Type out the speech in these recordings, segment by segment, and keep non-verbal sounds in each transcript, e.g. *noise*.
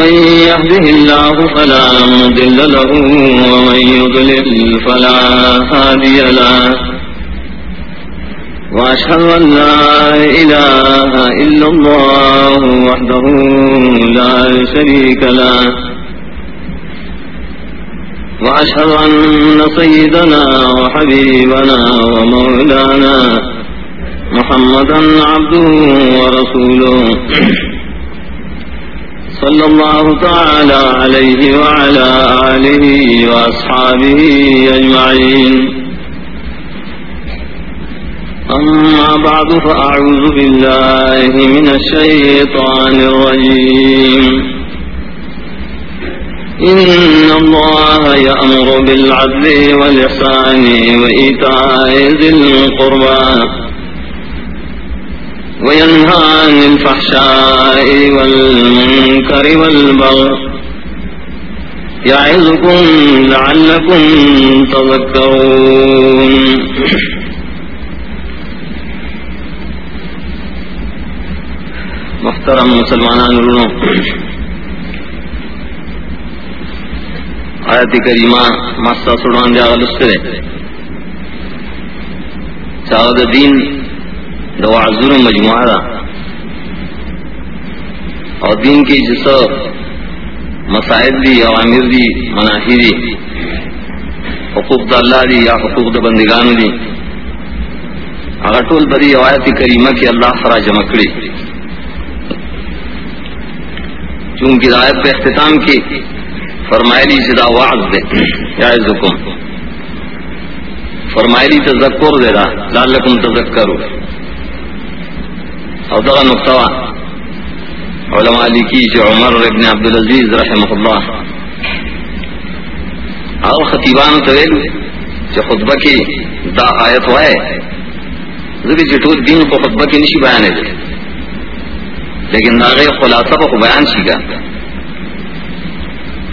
من يهده الله فلا مضل له، ومن يضلل فلا هادي له. وأشهد أن لا إله إلا الله وحده لا شريك له. وأشهد أن سيدنا وحبيبنا ومولانا محمدا عبده ورسوله. صلى الله تعالى عليه وعلى آله وأصحابه أجمعين. أما بعد، فأعوذ بالله من الشيطان الرجيم. إن الله يأمر بالعدل والإحسان وإيتاء ذي القربان وينهى عن الفحشاء والمنكر والبغي يعظكم لعلكم تذكرون محترم مسلمان آیت کریمہ ماستا سڑوان دیا غلستے چاہد دین دو عزور مجموعہ دا اور دین کی جس مسائل دی عوامر دی مناہی دی حقوق دا اللہ دی یا حقوق دا بندگان دی اگر طول بری روایت کریمہ کی اللہ فرا جمکڑی چونکہ رایت پہ اختتام کی فرمائلی جدا وعظ دے یا فرمائلی تذکر دے رہا لعلکم تذکرو او دغه نقطه علماء لیکي چې عمر ابن عبد العزيز رحمه الله او خطیبان ته ویل چې خطبه کې دا آیت وای زه چې ټول دین په خطبه کې نشي بیانې لیکن هغه خلاصه په بیان شي ګا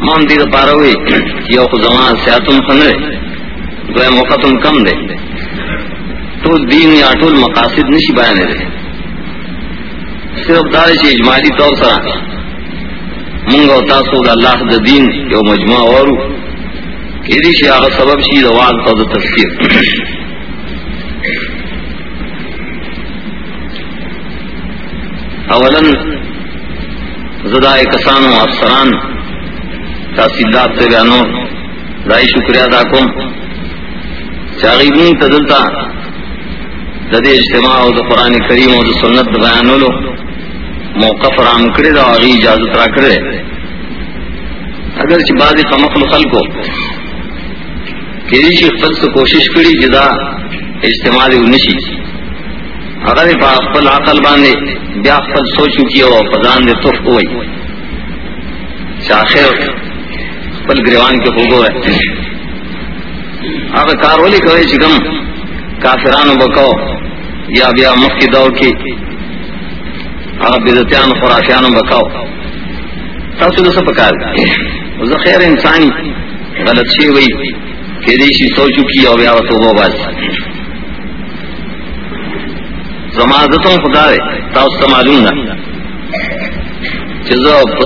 مان دې لپاره وي چې یو زمان سیاتم خنره دوی موقعتم کم ده ټول دین یا ټول مقاصد نشي بیانې صرف دار سے اجمالی طور سر منگا و تاسو دا اللہ دا دین یو مجموعہ اور کیدی شی آغا سبب شی دا وعد تا دا تذکیر۔ اولا زدائی کسان و افسران تحصیلات سے بیانو دائی شکریہ دا کم۔ چاغیبین تدلتا دد اجتماع او د قران کریم او د سنت د بیانولو۔ موقف رام کړی دا او اجازه را کړی اگر چې بعضی کمخل خلکو کېږي چې خپل څه کوشش کړي چې دا اجتماع دی ونشي هغه په خپل عقل باندې بیا خپل سوچو کیو او فزان دې توف کوی چې اخر خپل ګریوان کې وګوره هغه کار ولي کوي چې کوم کافرانو بکاو یا بیا مخی دو کی۔ هغه بدعتيان خرافيان بکاو. تاسو د پکار زه خیر انساني غلط شي وي کې دې شي سوچو کی او بیا توبه واسي زمازتوں خدا ہے تاسو ته معلوم ده.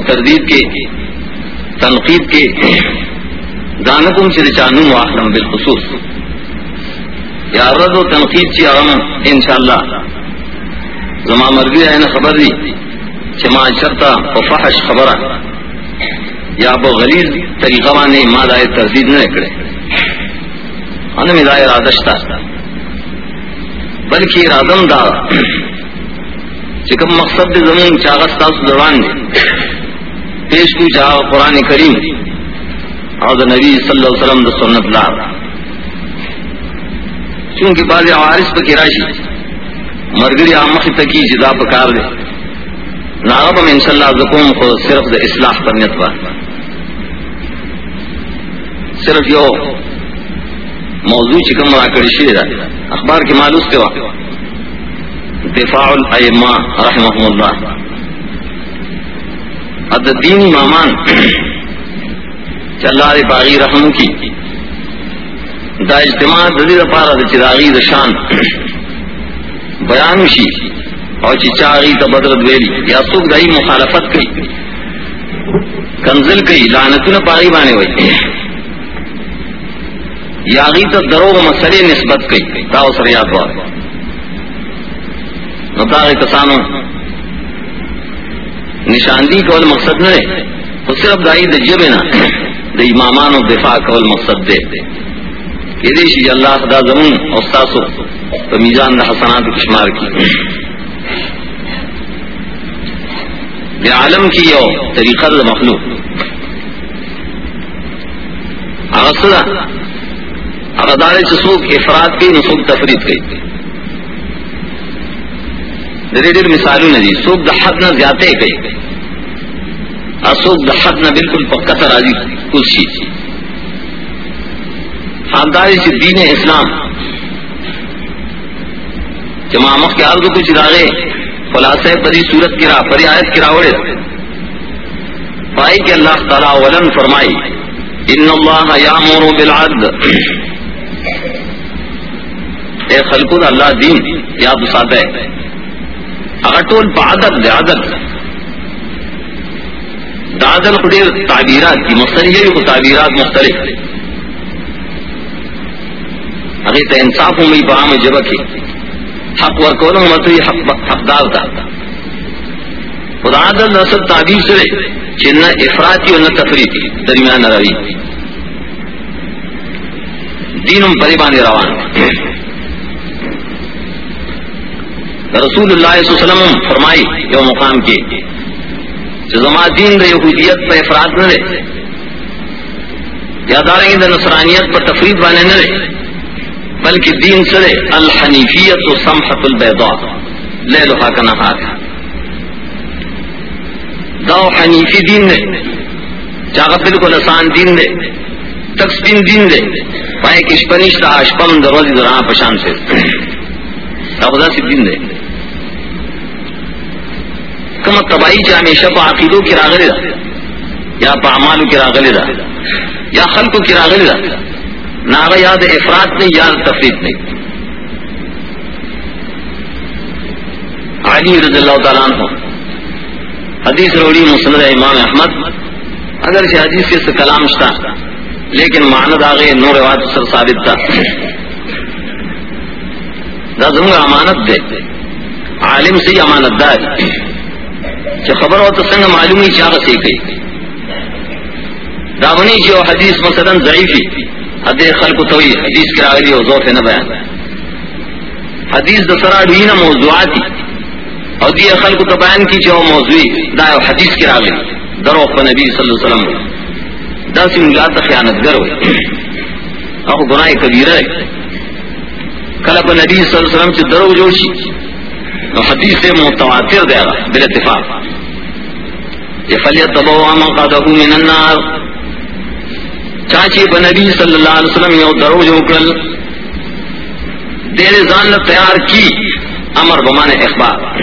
تردید کې، تنقید کې دانکم چې چانو واخلم بالخصوص. یا رد و تنقید چی اغم انشاءاللہ زما مرگی ہے نا خبر دی چھ ما شرطا و فحش خبر یا با غلیظ طریقہ بانے ما دائے تردید نہ اکڑے انا می دائے ارادشتا بلکہ ارادم دا چکم مقصد دی زمین چاغستا زبان دی. پیش کو چاہ قرآن کریم اور نبی صلی اللہ علیہ وسلم دا سنت لار. چونکہ بعض عوارض پہ راشی مرگری آمخ تکی جدا پکار دے. ناغب ان شاء اللہ زکوم کو صرف دا اصلاح پر نیت با صرف یو موضوع چکم را راکڑ شیر اخبار کے مالوس کے واقع دفاع الائمہ رحمہ اللہ. اد دین مامان چل رہا باغی رحم کی. دا اجتماع دلی پارا دا چراغی دا شان. بیان شی اور چاغی تا بدرد ویلی یا سوک دائی مخالفت کئی کنزل کئی لعنتون پاغی بانے ہوئی یاغی تا دروغ مسئلے نسبت کئی تاو سر یاد بار نتاغی کسانو نشاندی کول مقصد نہ تو صرف دائی دجب نا د امامان و دفاع کول مقصد دے یہ دیشی اللہ خدا زمون استاسو تو میزان دا حسنات کشمار کی۔ بے عالم کی یو، طریقہ دا مخلوق۔ اغسرہ اغدار چسوک افراد کی نسوک تفرید کی۔ ڈیر مثالوں نے دی سوکھ دہت نہ زیادہ گئی اصوک دہت نہ بالکل پکا تراجی کچھ خانداری سے دین اسلام۔ جمع کے عرض کچھ ادارے خلاصہ پری صورت کی راہ پری آیت کی راوڑے پائی کہ اللہ تعالیٰ ولن فرمائی، ان اللہ یا مورو بالعدل۔ اے خلقود اللہ دین، یاد ساتھ ہے۔ اگر عدل دے، عدل۔ دادل خدیر تعبیرات کی مختلف تعبیرات مختلف۔ ابھی تو انصاف ہوں میری بام جب کی۔ حق ور کو حق حقدار کا خدا عدل نسل تعبیر سے چن افراد کی اور نہ تفریح کی درمیان روی۔ دین بری روان رسول اللہ علیہ وسلم فرمائی جو مقام کی زما دین دے یہودیت پر افراد نہ رہے۔ یاد آ رہے نصرانیت پر تفریح بانے نہ رہے۔ بلکہ دین سرے الحنیفیت و سمحت البیضاء. لے لوہا کا نہار دو حنیفی دین دے چاہ بالکل آسان دین دے تقسیم دین دے پائے کشپنش تا اشپم دروازی درہاں پشان سے. تبدا سی دین دے کم تباہی چاہ ہمیشہ پا عقیدوں کی راغلی دا، یا پا عمالوں کی راغلی دا، یا خلقوں کی راغلی دا. نہ یاد افراد نہیں، یاد تفریح نہیں. علی رضی اللہ تعالیٰ عنہ. حدیث روڑی مسند امام احمد. اگر سے حدیث کے کلام شتا، لیکن ماند آگے نور واد سر ثابت تھا دوں گا امانت دے. عالم سے امانت دار جو خبر ہو تو سنگ معلوم ہی چاہ سی گئی داونی جو حدیث مثلا ضعیفی حد خلق توئی حدیث کی راغلی ہو ذوف نہ بیان حدیث دسرا بھی نہ موضوعاتی. اور دی خلق تو بیان کی جو موضوعی. دا حدیث کی راغلی درو نبی صلی اللہ علیہ وسلم. دا سی ملات خیانت گر ہوئی گناہ کبیرہ ہے. کلب نبی صلی اللہ علیہ وسلم سے درو جوشی تو حدیث سے متواتر دے گا. بال اتفاق. یہ فلیت دبو مقادہ من النار. چاچی بنبی صلی اللہ علیہ وسلم یو درو جو کل دیر زان تیار کی، امر بمان اخبار۔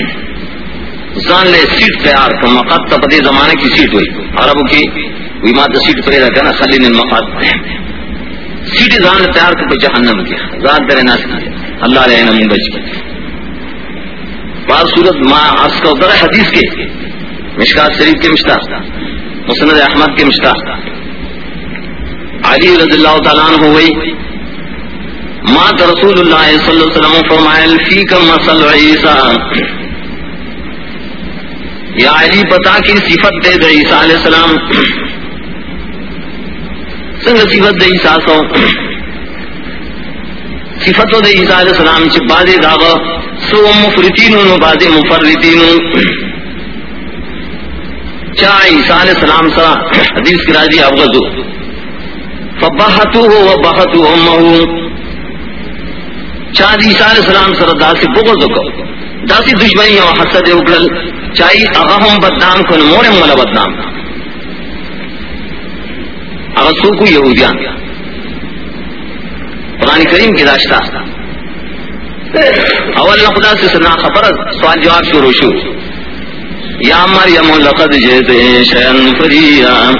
زان لے سیٹ تیار کر مقاد تا زمانے کی سیٹ ہوئی۔ عربو کی وی مات سیٹ پرے رکھا نا خلین المقاد سیٹ زان تیار کر جہنم کی زان تیرے ناس کی اللہ علیہ نمون بچ کی بعض صورت ماں عرض کا اتر حدیث کے، مشکات شریف کے مشتا مسند احمد کے مشتا علی رضی اللہ تعالیٰ عنہ ہوئی۔ ماں رسول اللہ صلی اللہ علیہ وسلم فرمائل فی کا مسل عیسیٰ. یا علی پتا کی صفت دے دے عیسیٰ علیہ السلام۔ سنگ صفت دے عیسیٰ سو۔ صفتوں دے عیسیٰ علیہ السلام چھ بازی داغا سو مفرتین و بازی مفرتین چاہ عیسیٰ علیہ السلام سا حدیث کی راجی افغزو۔ فبہتو ہو و بہتو امہو چاہ عیسیٰ علیہ السلام سر دا داسی بغضو کو داسی دشمنی و حسد اکلل چاہی اغاہم بدنام کن مور مولا بدنام اغسو کو یہودیان قرآن کریم کی داشتہ اول خدا سے سنا خبر سوال جواب شروع شو. یا مریم، لقد جیتے شیئن فریا.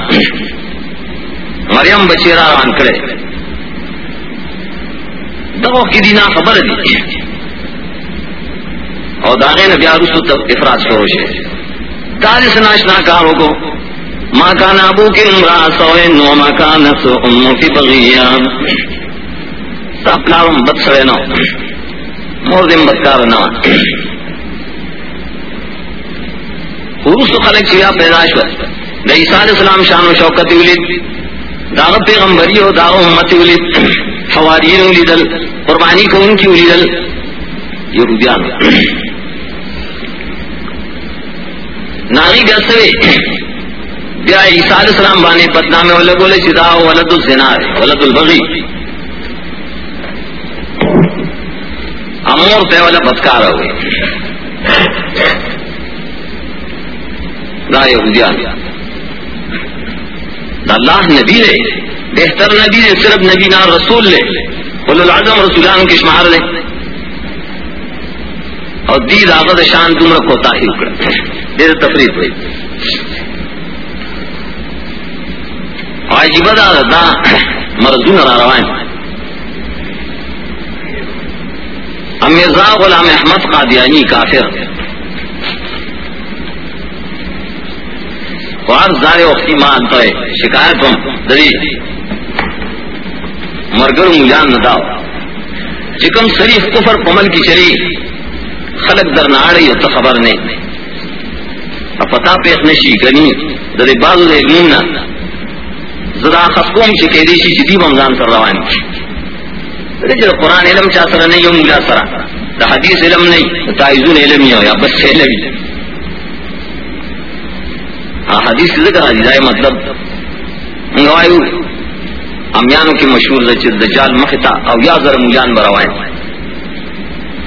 مریم بچیرا ران کرے دو کی دینا خبر دی اور داغے نے بیا رسو تک افراد شروع شے تاج سے ناشنا کاروں کو ماں کا نابو کے امرا سوئے، نو ماں کا نس امو کی بغیا. پلارم بد سوئے نو مور دن بدکار نہ حروس خلق چیا پیدائش دا عیسیٰ علیہ السلام شان و شوکت ولید. داغ پیغمبری ہو داغ امت ولید حوارین ولیدل قربانی کو ان کی ولیدل یہودیان ناغی گسوے بیا عیسیٰ علیہ السلام بانے پتنا میں ولد بولے چدا ولد الزنا ولد البغی۔ امور پہ والا بدکار ہوئے۔ دا یہودیان۔ دا اللہ نبی لے بہتر نبی لے صرف نبی نہ، رسول لے قل العظم رسولان کے شمار لے اور دی داغت شان تم رکھو تاہی اکڑا۔ دیر تفریح ہوئی۔ عجیبہ دا دا مرزون را روائن مرزا غلام احمد قادیانی کافر۔ اور زارے وقتی مان تو شکایت ہم دری مرگر مجان نہ داؤ چکم شریف کفر پمل کی چلی خلق در ناڑی تو خبر نہیں پتا پیخ نشی، گنی۔ در بازو دے گین زدا خسکوم چکے دیشی چی دی بمزان کر روان۔ کی قرآن علم چا سر نہیں ہو ملا سرا دا حدیث علم نہیں تائزون علم ہو یا بس علم۔ ہاں حدیث ذکر حدیث آئے مطلب انگوائیو امیانو کی مشہور دا دجال مختا او یا ذر مجان بروائن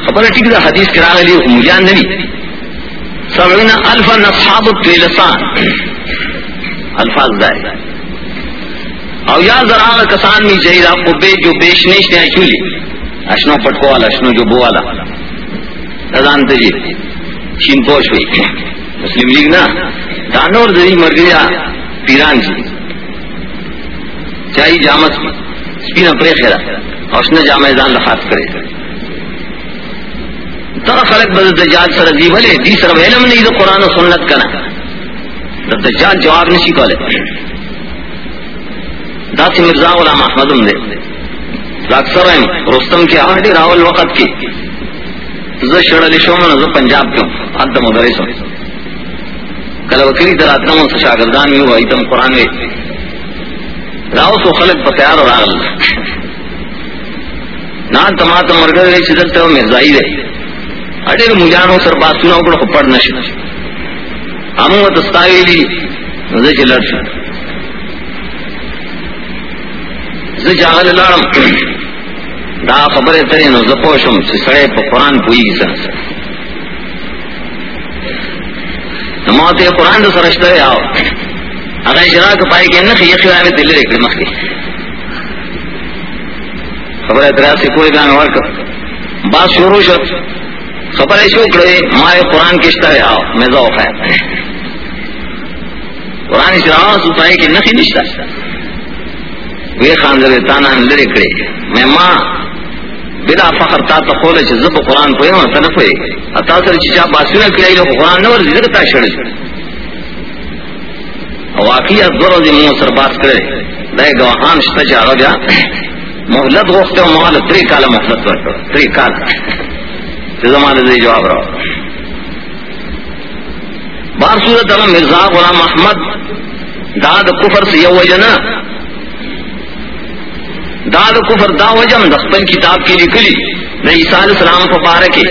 خبر ٹھیک دا، حدیث کرا گلی مجان نبی سبعین الفا نصحاب التویلسان الفاظ دائے او یا ذرا کسان می چاہیے آپ کو بے جو بیش نہیں تھے چولی اشنو پٹکو والا اشنو جو بو والا رضان تجی چین پوش ہوئی۔ مسلم لیگ نا۔ دانور زری مر گیا پیران جی۔ چاہیے جامت سپینا پرے خیرا اشنا جامع دان لحاظ کرے۔ تر خلق بدل دجال سر دی بھلے۔ دی سر علم نہیں تو قرآن و سنت کنا دجال جواب نہیں سیکھا داسی مرزا غلام احمد دے۔ اکثر رستم کی آہدی راول وقت کی شڑ علی شومن ز پنجاب کیوں اد مدرس کل وکری در اتنا سے شاگردان میں ہوا ایتم قرآن میں۔ راو سو خلق پتیار اور آگل نان تمات مرگر رہی چیزر تو مرزائی دے۔ اڈے مجانو سر بات سنا کو پڑھ نشی ہم تستاوی لی مزے چلر شد۔ جاغل لارم۔ دا خبر تری نو زپوشم چی سڑے پا قرآن پوئی گی سن موت قرآن دو سرشتہ ہے آو اگر اشراک پائی کہ نخی یخی آنے دلی رکھلی مخی خبر اتریا سے کوئی گان ورکر بات شروع شد. خبر ایشو کرے مائے قرآن کشتہ ہے آو میں ذوق ہے. قرآن اشراک پائی کہ نخی نشتہ. وی خاندر تانا لری کړي مې ما بلا فخر تا ته کوله چې زب قرآن په یو ته نه پوي اتا سره چې چا باسونه کړی نو قرآن نور دې تا شړل. او واقعیا زرو دې مو سر باس کړي دا غواهان شته چې هغه بیا مهلت غوښته او مهلت تری کاله مهلت ورکړ. تری کال چې زمانه دې جواب راو بار صورت مرزا غلام احمد، دا د کفر سے یو وجنا داد کفر دا وجم دخل کتاب کی لکلی نہ عیسیٰ علیہ السلام کو پارے کے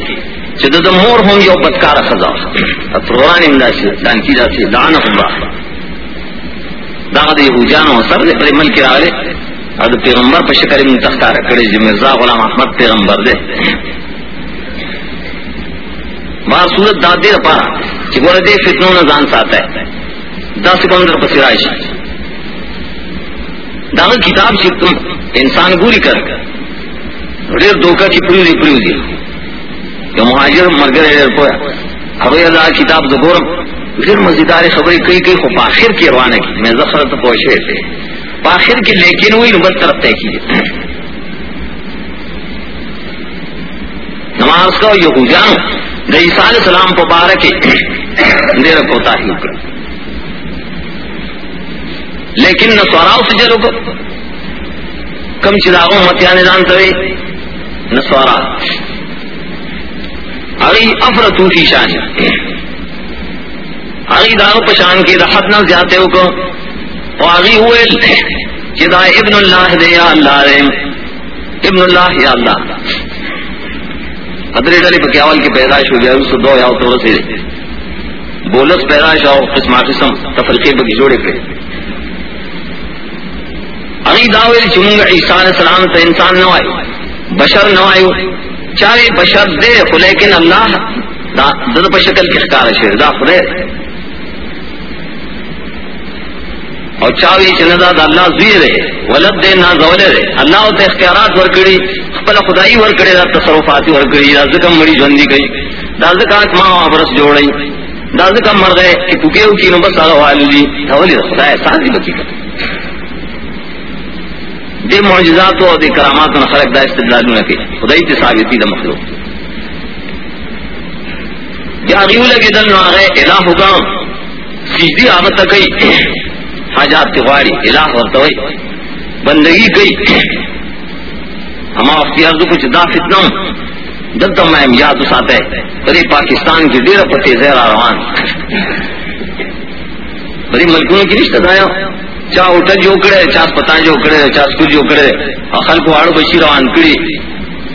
چدد مور ہوں یو بدکار خزا قرآن امدا دان کی دا سے دان اللہ دا دے ہو جانو سر دے پر مل کے آلے اد پیغمبر پر شکر من تختار کرے جو مرزا غلام احمد پیغمبر دے مار صورت دا دے پارا کہ گورے دے فتنوں نہ جان ساتا ہے دا سکندر پسرائش دا کتاب سے انسان گوری کر۔ ډېر دوکا کی پریو دی پریو دی یو مهاجر مرګره ډېر پویا هغه دا کتاب زګورم ډېر مزیدار خبرې کوي کوي خو په اخر کې روانه کی۔ مې زخر ته پوښې ته په اخر کې لیکن وی نو بل طرف ته کی۔ نماز کو یہودیانو د عیسی علیہ السلام په باره کې ډېر کوتاهی وکړه لیکن نصاراو سے چلو کو۔ کم چراغوں متیان یعنی جانتے نسوارا اگئی افرتو فی شان اگئی داغ پشان کی رحت نہ جاتے ہو کو. آگی ہوئے چدا ابن اللہ دے یا اللہ دے. ابن اللہ یا اللہ. ادری ڈلی پکیاول کی پیدائش ہو گیا اس دو یا تو سے بولس پیدائش ہو قسم قسم تفرقے بگی جوڑے پہ. اگی داویل چمنگ عیسیٰ علیہ السلام سے انسان نہ آئے، بشر نہ آئے۔ چاہے بشر دے خو، لیکن اللہ دد پشکل کی خکار شیر دا خدے اور چاوی چندا دا اللہ زوی رہے ولد دے نہ زولے رہے اللہ تے اختیارات ورکڑی، خپل خدائی ورکڑی، دا تصرفاتی ورکڑی، دا زکم مڑی جوندی گئی دا زکات ماں برس جوڑی دا زکم مر گئے کہ پکے کی نو بس آگا والو جی، دا ولی خدا احسان دی بکی کرتے دے معجزات اور دے کرامات نہ خلق دا استدلال نہ کہ خدائی تے ثابتی دا مخلوق. یا غیو لگے دل نہ گئے الہ حکام سیدھی آمد تکئی حاجات کے غاری الہ ورتوئی بندگی کئی. ہما اختیار دو کچھ دا فتنہ دلتا میں یاد ساتے بڑی پاکستان کی دیر پتے زیر روان بڑی ملکوں کی رشتہ دایا. چا ہوٹل جو کرے چا اسپتال جو کرے چا اسکول جو کرے اخل کو آڑو بچی روان کری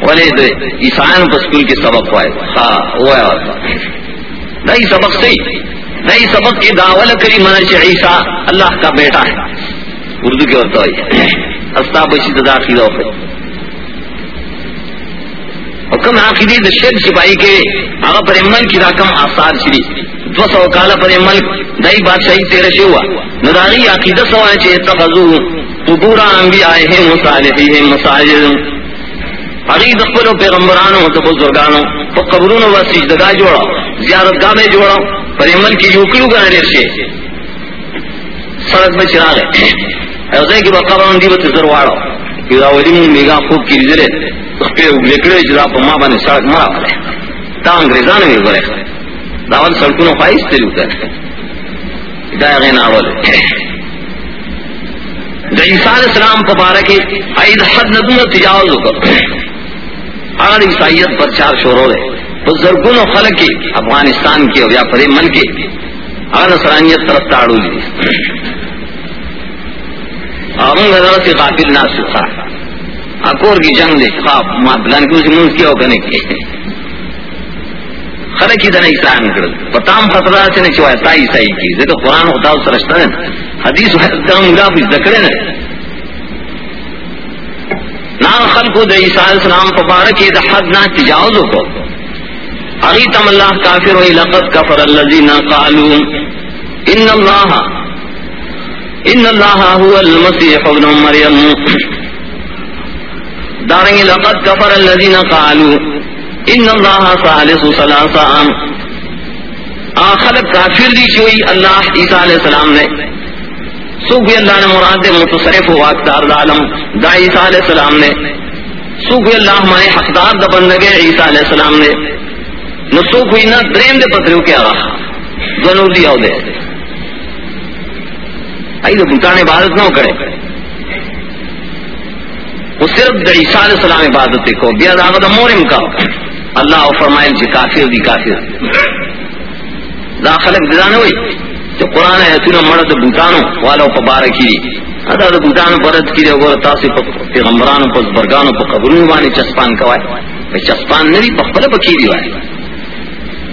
والے دے عیسائن پر اسکول کے سبق ہوئے ہاں وہ ہے۔ سبق سے نہیں سبق کی داول کری منش عیسیٰ۔ اللہ کا بیٹا ہے۔ اردو کے ہوتا ہے استا بچی تو داخل ہو حکم آخری دشید سپاہی کے آگا پر عمل کی رقم آثار شری دو سو کالا پر عمل دائی بادشاہی تیرے سے ہوا نداری عقیدہ سوائے چھے اتخذو قبورا انبیاء ہیں مصالحی ہیں مساجد عقید اخبرو پیغمبرانو تو بزرگانو. تو قبرونو و سجدگاہ جوڑا. زیارت گاہ میں جوڑا. پر عمل کی یوکلو گانے لیر سے سڑک میں چرا چراغ ہے. *coughs* ایسے کہ بقبران دیو تزرواڑا کہ راولی من میگا خوب کی رزرے اس اگلکڑے جدا پا ماں بانے سڑک مرا پڑے تا انگریزان میں گرے داول سڑکونو خواہش تلیو کرے دا غین اول دا عیسیٰ علیہ السلام پبارک اید حد ندون تجاوز کر اگر عیسائیت پر چار شورو ہے تو زرگون و خلق کی افغانستان کی اور یا پرے من کی اگر نصرانیت طرف تاڑو جی. لی امنگ حضرت سے قابل نہ سکھا ہاں، اکور کی جنگ دے، خواب، ماں بلان کی اسے منز کیا ہو کرنے کی؟ خلق کی دن عیسان کر پتام خطرہ سے نے چوائے تا عیسائی کی۔ زیادہ قرآن ہوتا ہو سرشتہ ہے حدیث و حدیث کا ملا بھی ذکرے نے۔ نا خلق دے، عیسیٰ علیہ السلام پبارک دا حد نا تجاوز کو۔ اغیتم اللہ کافر و لقد کفر الذین قالوا ان اللہ ان اللہ هو المسیح ابن مریم۔ دارنگی لقد کفر الذین قالوا ان اللہ ثالث ثلاثہ آخر کافر دی چوئی اللہ عیسیٰ علیہ السلام نے. سوکھ اللہ نے مراد دے متصرف ہوا اکتار عالم دا عیسیٰ علیہ السلام نے. سوکھ اللہ مانے حقدار دا بندگے عیسیٰ علیہ السلام نے. نو سوکھ ہوئی نا درین دے پتریو کیا رہا دونوں دیا دے. آئی تو بوتان عبادت نہ کرے. وہ صرف دا عیسیٰ علیہ السلام عبادت کو بیا داغت مورم کا۔ اللہ فرمائل جی کافر دی کافر دا خلق ہوئی تو قرآن ہے تو مرد بوتانو والا پبارکی دی ادا دا بوتانو پرد کی دے گور تاسی پیغمبرانو پس برگانو پا قبرونو بانی چسپان کوائے۔ بھئی چسپان نبی پخبل بکی دی وائی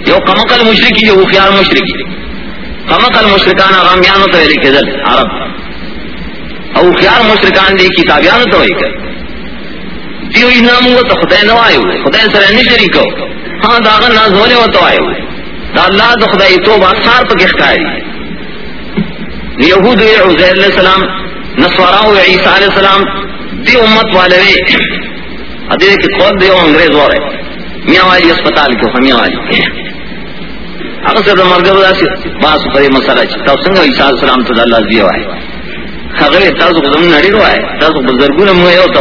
یو قمقل مشرکی، یو خیار مشرکی۔ قمقل مشرکان غامیانو تو عرب۔ او خیار مشرکان دی کتابیانو تو ایلی کدل دیو انامو و تو خدای نو آئے ہوئے، خدای سر اینی شریکو ہاں داغا داغن نازولے و تو آئے ہوئے۔ دا اللہ دا خدای تو باکسار پا کخکاری یہود و عزیر علیہ السلام نصوراء و عیسیٰ علیہ السلام، دی امت والے ادے کہ کھول دے انگریز اور ہے میاں والی اسپتال کو میاں والی۔ اگر سے مرگ بدا سے باس پر مسئلہ چتا سنگا عیسیٰ علیہ السلام تو اللہ دیا ہے اگر تاسو کو زمین نڑی روا ہے تاسو بزرگوں نے موے ہوتا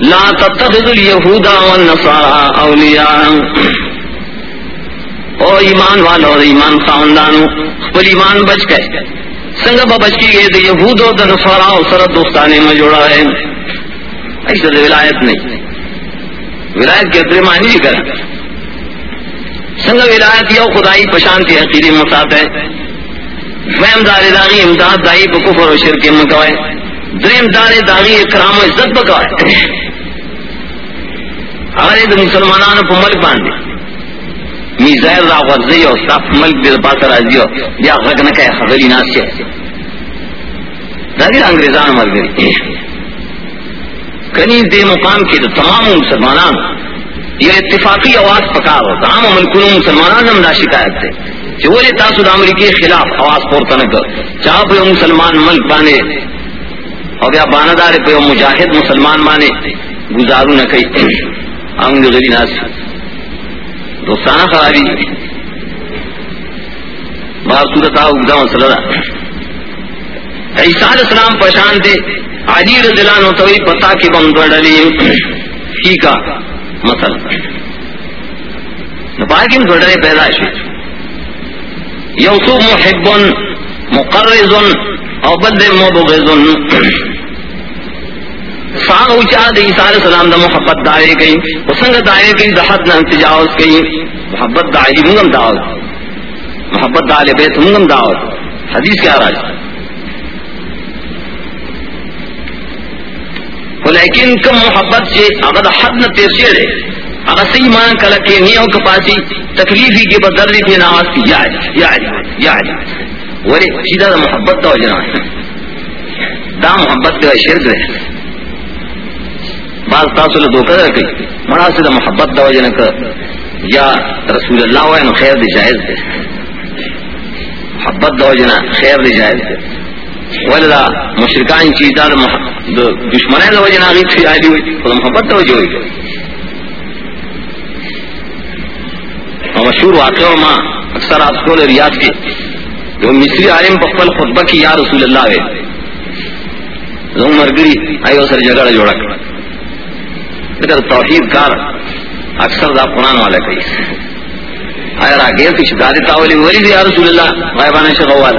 لا تتخذ اليہود والنصارى اولیاء او ایمان والا اور ایمان خاندانو خپل ایمان بچ گئے سنگ با بچ کی گئے تو یہود اور نصارا اور سرد دوستانے میں جوڑا ہے ایسا ولایت نہیں ولایت کے اپنے معنی نہیں کرا سنگ ولایت یو خدائی پشان کی عقیدی مسات ہے فہم دار داغی امداد دائی بکفر و شرک مکوائے دریم دار داغی اکرام و عزت بکوائے ہمارے تو مسلمانان کو ملک باندھے، میزائل را غرزی اور صاف ملک دل پاس راضی ہو، یا غرق نہ کہے، خبری ناس سے داغی انگریزان مر گئی کنی دے مقام کے تمام مسلمانان یہ اتفاقی آواز پکار ہو، عام ملکوں مسلمانان ہم نہ شکایت تھے جو بولے تاسد امریکی خلاف آواز پور تنک چاہ پہ مسلمان ملک بانے، اور یا باندار پہ مجاہد مسلمان مانے گزارو نہ کئی ہم گزری ناس دوستانہ خرابی۔ بار صورت آ اگدا مسئلہ عیسیٰ علیہ السلام پہچان دے۔ علی رضی اللہ عنہ توئی پتا کی بم دوڑلی فی کا مسئلہ نپاکی میں دوڑلے پیدائش یوسو محب مقرز او بد مبغض ساغ اوچا دی عیسیٰ علیہ السلام دا محبت دائے گئی وسنگ دائے گئی، دا نہ تجاوز گئی۔ محبت دائے منگم دعوت محبت دائے بیت منگم دعوت حدیث کیا راج؟ لیکن کم محبت سے اگر حد نہ تیسیر ہے، اگر صحیح مان کل کے نیو کے پاسی تکلیفی کے بدر کی نماز کی، یا یا یا ورے سیدھا محبت تو جنا دا محبت کا شرک ہے۔ بعض تاسو له دوکه راکړي مړه د محبت د وجه نه یا رسول الله وای نو خیر دی جائز دی. محبت د وجه نه خیر دی جائز دی. ولدا مشرکان چې دا دشمنان له وجه نه غي عادي وي خو محبت ته وجه وي او مشهور واقعہ ما اکثر آپ کو ریاض کے جو مصری عالم بخل خطبہ کی یا رسول اللہ ہے زو مرگری آئیو سر جگڑ جوڑا کر توحید کار اکثر دا قرآن والا کئی. آیا راگیر کی شکاری تاولی ولی دی یا رسول اللہ غائبانہ شغوال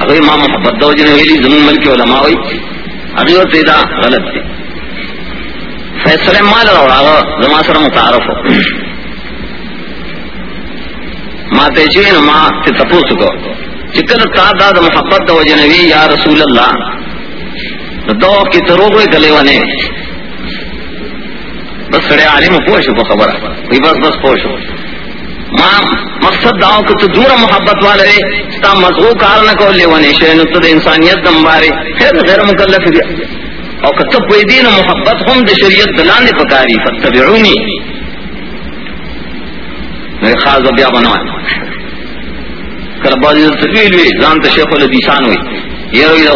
اگر ماں محبت دو جن ویلی، زمین ملک علماء ہوئی. اگر وہ تیدا غلط تھی. فیصلے مال اور آگا زما سر متعارف ہو. ماں تیچوین ماں تی تپو سکو چکل تا دا دا محبت دو جنوی یا رسول اللہ. دو کی ترو گلے وانے. بس سڑے عالم پوشو کو خبر کوئی بس بس پوشو ماں مقصد داؤ کہ تو دور محبت والے رے ستا مزغو کار نہ کو لے، ونے شے نو تو انسانیت دم بارے۔ خیر غیر مکلف دیا۔ او کہ تو کوئی دین محبت ہم دے شریعت دلانے پکاری فتبعونی میں خاص بیا بنوا کر بعض تفیل وی زان تے شیخ الحدیثان ہوئی یہ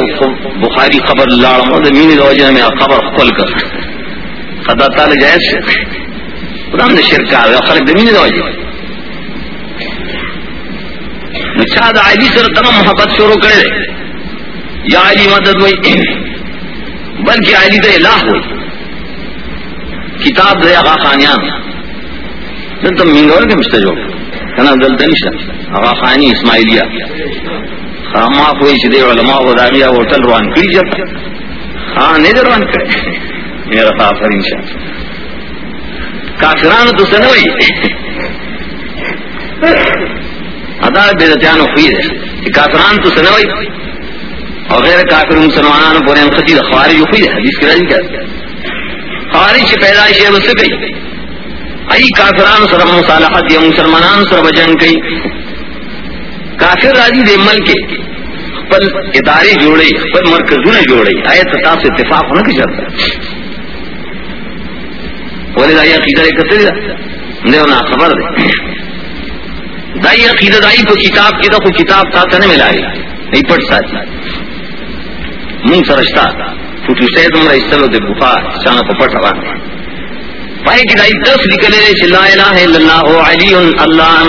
بخاری خبر لاڑ مو دے مین وجہ میں خبر کھول کر۔ خدا تعالی جائز خدا نے شرک ہے خلق دے مین وجہ چا دا علی سر تمام محبت شروع کرے یا علی مدد ہوئی۔ بلکہ علی دا الہ ہوئی۔ کتاب دے آغا خانیان۔ دلتا مینگور کے مستجو کنا دلتا نشتا آغا خانی اسماعیلیہ خاما کوئی چدے علماء و داغیا ہوتل روان کری جاتا ہاں نہیں روان کرے۔ میرا خافر انشاء کافران تو سنوئی ادا بےدتیان ہوئی ہے کہ کافران تو سنوئی اور غیر کافر مسلمان پورے خطی خواری ہوئی ہے، حدیث کی راضی کیا۔ خارج پیدائش ہے اس گئی۔ ای کافران سر مصالحت یا مسلمانان سر بجن کئی۔ کافر راضی دے مل کے پل ادارے جوڑے پل مرکزوں نے جوڑے۔ آئے تتا سے اتفاق ہونا کی چاہتا بولے دائی عقیدہ کتنے دے نا خبر دے دائی عقیدہ دائی کو کتاب کی تو کتاب تا تنے ملائی نہیں پڑھ ساتھ منگ سرشتا فوٹو سید عمر استلو دے بخار چانا کو پڑھ رہا پائے کی دائی دس نکلے رہے لا الہ الا اللہ علی اللہ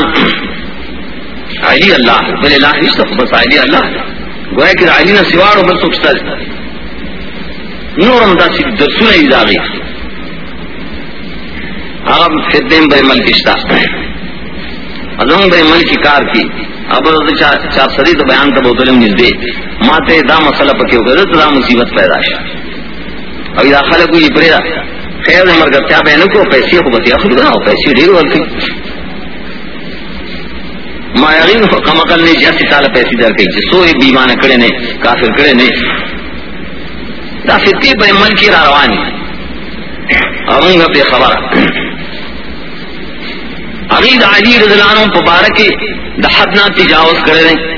علی اللہ بل الہ نہیں بس علی اللہ گویا کہ علی نہ سوار و بس سکتا نور ہم داسی درسون ایزاغی آغا فدیم بے مل کی کشتا ازم بے مل کی کار کی۔ اب چار سری تو بیان تب اتلم نزدے ماتے دا مسئلہ پکے ہو گئے دا مصیبت پیدا شا۔ ابھی داخلہ کوئی پڑے خیر عمر کا کیا بہنوں کو پیسے کو بتیا خود بناؤ پیسے ڈھیر ورتی مایاغین کم اکل نے جیسی سال پیسے در گئی۔ سو ایک بیمان کڑے نے، کافر کڑے نے۔ دا فتی بے من کی روانی امنگ بے خبر۔ عقید علی رضلانوں مبارک دا حد نہ تجاوز کرے رہے.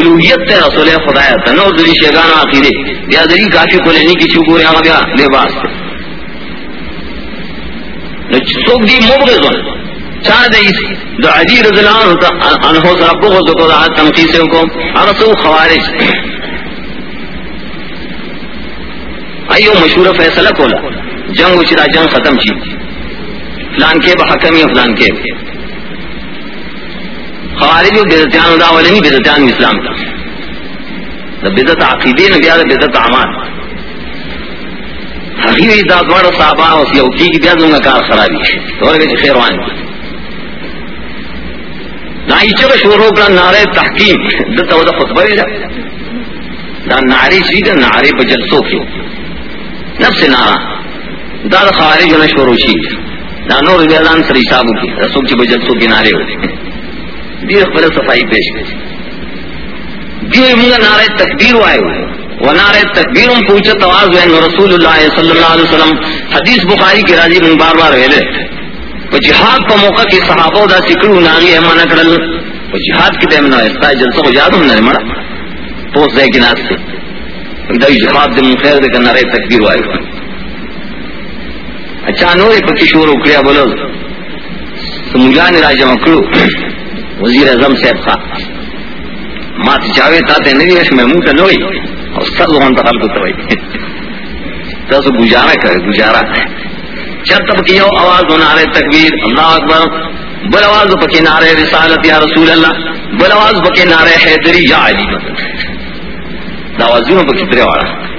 الوحیت تے رسول خدا ہے نو دلی شیگان عقیدے بیا دلی کافی کو لینی کی چوکو رہا بیا لباس تے. سوک دی مبغض چاہ دے دو علی رضی اللہ عنہ سر بغض کو دا تنقیس کو ارسو خوارج. ایو مشہور فیصلہ کولا. جنگ اچرا جنگ ختم چی فلان کے بحکمی فلان کے۔ خوارج بدتیان دا ولنی بدتیان اسلام کا دا بدت عقیدین بیا دا بدت حقیقی دا دوار صحابہ و سیوکی کی بیاد لنگا کار خرابی تو لگے چی خیروان نا ایچو شورو کرا نعرے تحکیم۔ دتا ودا خطبہ دا دا نعری چی دا نعرے پا جلسو کی نفس نعرہ۔ دا دا خارج ہونا شورو چی دا نور بیادان سر حسابو کی رسول چی پا جلسو کی نعرے ہوتے دیر اخبر صفائی پیش پیش دیو منگا نعرے تکبیر وائے ہوئے ونار تکبیر پوچھا تواز ہے رسول اللہ صلی اللہ علیہ وسلم حدیث بخاری کے راضی من بار بار ویلے وہ جہاد کا موقع کی صحابہ دا سکڑو ناغی ہے مانا کرل وہ جہاد کی ٹائم نہ ہے جلسہ کو یاد ہم نے مڑا پوس دے کی ناس سے دا جہاد دے من خیر دے کرنا رہے تکبیر وائے اچھا نو ایک پکی شور اکڑیا بولو سمجھان راجہ مکڑو وزیر اعظم صاحب خواہ مات چاوے تاتے نہیں اس میں منہ نوئی. استاد وہاں انتقال کو توئی تو گزارا کرے گزارا چر تب کی آواز ہونا رہے تکبیر. اللہ اکبر. بل آواز پکے نارے رسالت یا رسول اللہ. بل آواز پکے نارے حیدری یا علی. داوازوں پہ کتنے والا.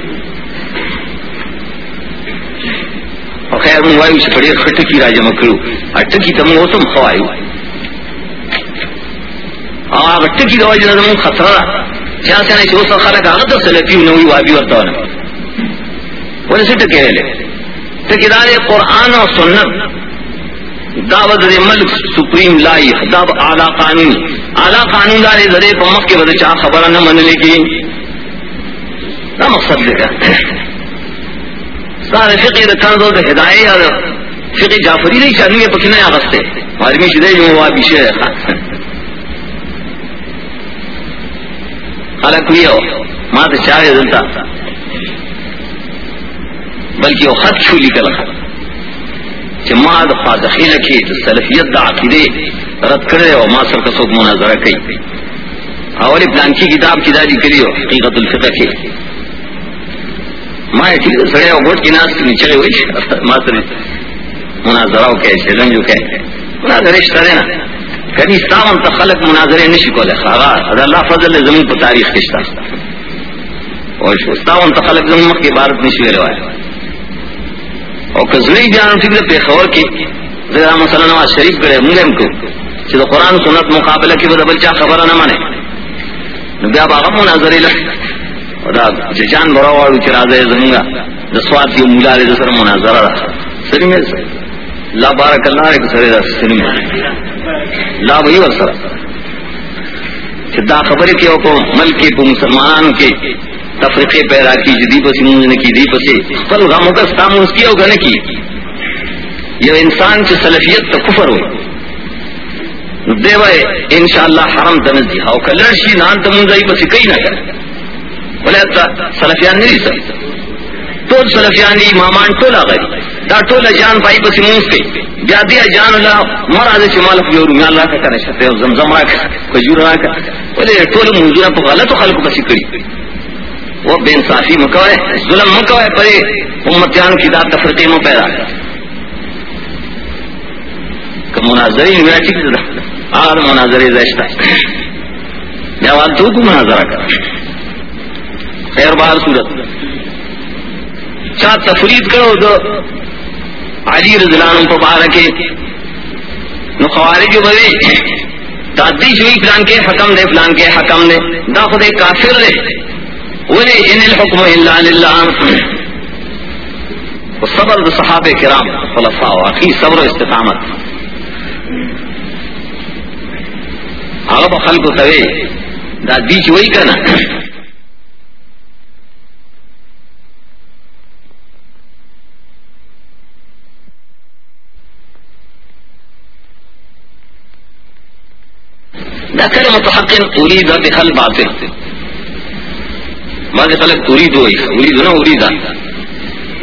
اور خیر من وایو سے پڑے خٹکی راجہ مکرو اٹکی تم موسم خوایو آ اٹکی دوائی جنہ من خطرہ چا سنے چې اوس خلک هغه د سلفي نو وی وابي ورته ونه ولې څه ټکې ویلې ټکې دا قرآن او سنت دعوت دے ملک سپریم لائی خطاب اعلی قانون اعلی قانون دار زرے په مخ کې ود چا خبره نه منلې کی دا مقصد دی سارے فقہ د کاندو د ہدایت اور فقہ جعفری نہیں چاہیے پکې نه اغسته مارمی شدے جو ہوا وابي شه خلق ہوئی ہو ماں تو چاہے دلتا۔ بلکہ وہ خط چھو لکل خط کہ ماں دفاع دخیل کی سلفیت دا عقیدے رد کرے اور ماں سر کا سوک مناظرہ کئی۔ اولی پلان کی کتاب کی دادی کری ہو حقیقت الفقہ کی۔ ماں ٹھیک سڑے اور گوٹ کی ناس کی چلے ہوئی ماں مناظرہ ہو کہ چیلنج ہو کہ مناظرہ نا کدی استاون ته خلق مناظره نشي کوله خاغا دا الله فضل زمين په تاریخ کې شته او شو استاون ته خلق زمين مخ کې عبارت نشي ویلای او کزلی بیان ټیک په خبر کې دا مثلا نواز شریف کړه موږ کو۔ چې د قران سنت مقابله کې به بل چا خبره نه مانه نو بیا هغه مناظره له دا چې جان براوالو چې راځي زمونږه. د سواد یو مولا له سره مناظره سره. مې لا بارک الله علیک سره دا سره لا وہی ورسر دا خبر کے کو ملک کے مسلمان کے تفریقے پیدا کی جدی پسی منز نے کی دی پسی پل غموں کا ساموز کیا ہوگا نہ کی یہ انسان کی سلفیت تو کفر ہوئی دے بھائی ان حرم تنز دی ہاو کلر شی نان تمنزائی پسی کئی نہ کرے کر بولے سلفیان نہیں سکتا تو سلفیان دی، مامان ٹولا گئی دا ٹولا جان پائی پسی منز کے بیا دیا جان اللہ مرا دے چھ مالک یورو میں اللہ کا کرے شتے زمزم راکا کجور راکا بولے ٹول موضوع پا غلط خلق پسی کری وہ بے انصافی مکوئے ظلم مکوئے پرے امتیان کی دا تفرقی مو پیدا کہ مناظری میرا ٹھیک دا آر مناظری زیشتا جواب تو کو مناظرہ کر خیر بار صورت. چاہ تفرید کرو دو علی رضلان کو بارکے نو خوارج بوے دادی شوئی فلان کے، حکم دے فلان کے، حکم دے. دا خود کافر دے. ولی، ان الحکم الا للہ. صبر صحاب کرام، خلفاء واقعی صبر و استقامت. آغا خلق و سوے دا دیچ وہی کرنا دا کلمت حق اريد بها الباطل. بعض خلق تورید ہوئی ارید نہ اریدا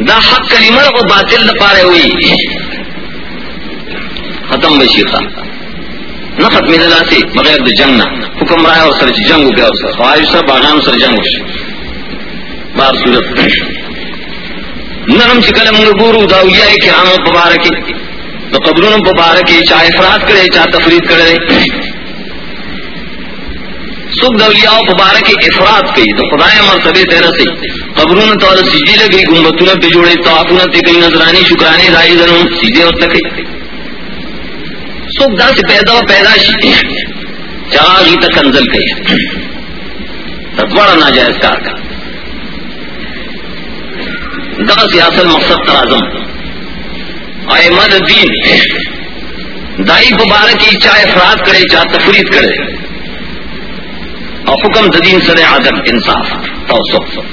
دا حق کلمہ کو باطل نہ پارے ہوئی ختم بشی خان نہ ختم دلا سے بغیر جنگ نہ حکم رہا اور سر جنگ ہو گیا سر. خواہش سر، باغان سر جنگ ہو بار صورت. نرم چکل منگ گورو دا اولیاء کرام مبارکی. تو قبرون مبارکی، چاہے افراد کرے، چاہے تفرید کرے. سکھ دولیاء مبارک افراد کی تو خدا مرتبے تیرہ سے قبرون تو سیجی لگی گنبتوں پہ جوڑے تو آپ تے کئی نظرانی شکرانے رائی دنوں سیدھے اور تک سکھ دا سے پیدا و پیداشی چاہی تک انزل کئی تتوارا ناجائز کار کا دا سیاست مقصد ترازم احمد دین۔ دائی مبارک کی چاہے افراد کرے، چاہے تفرید کرے۔ اور حکم ددین سر عدم، انصاف، توسط۔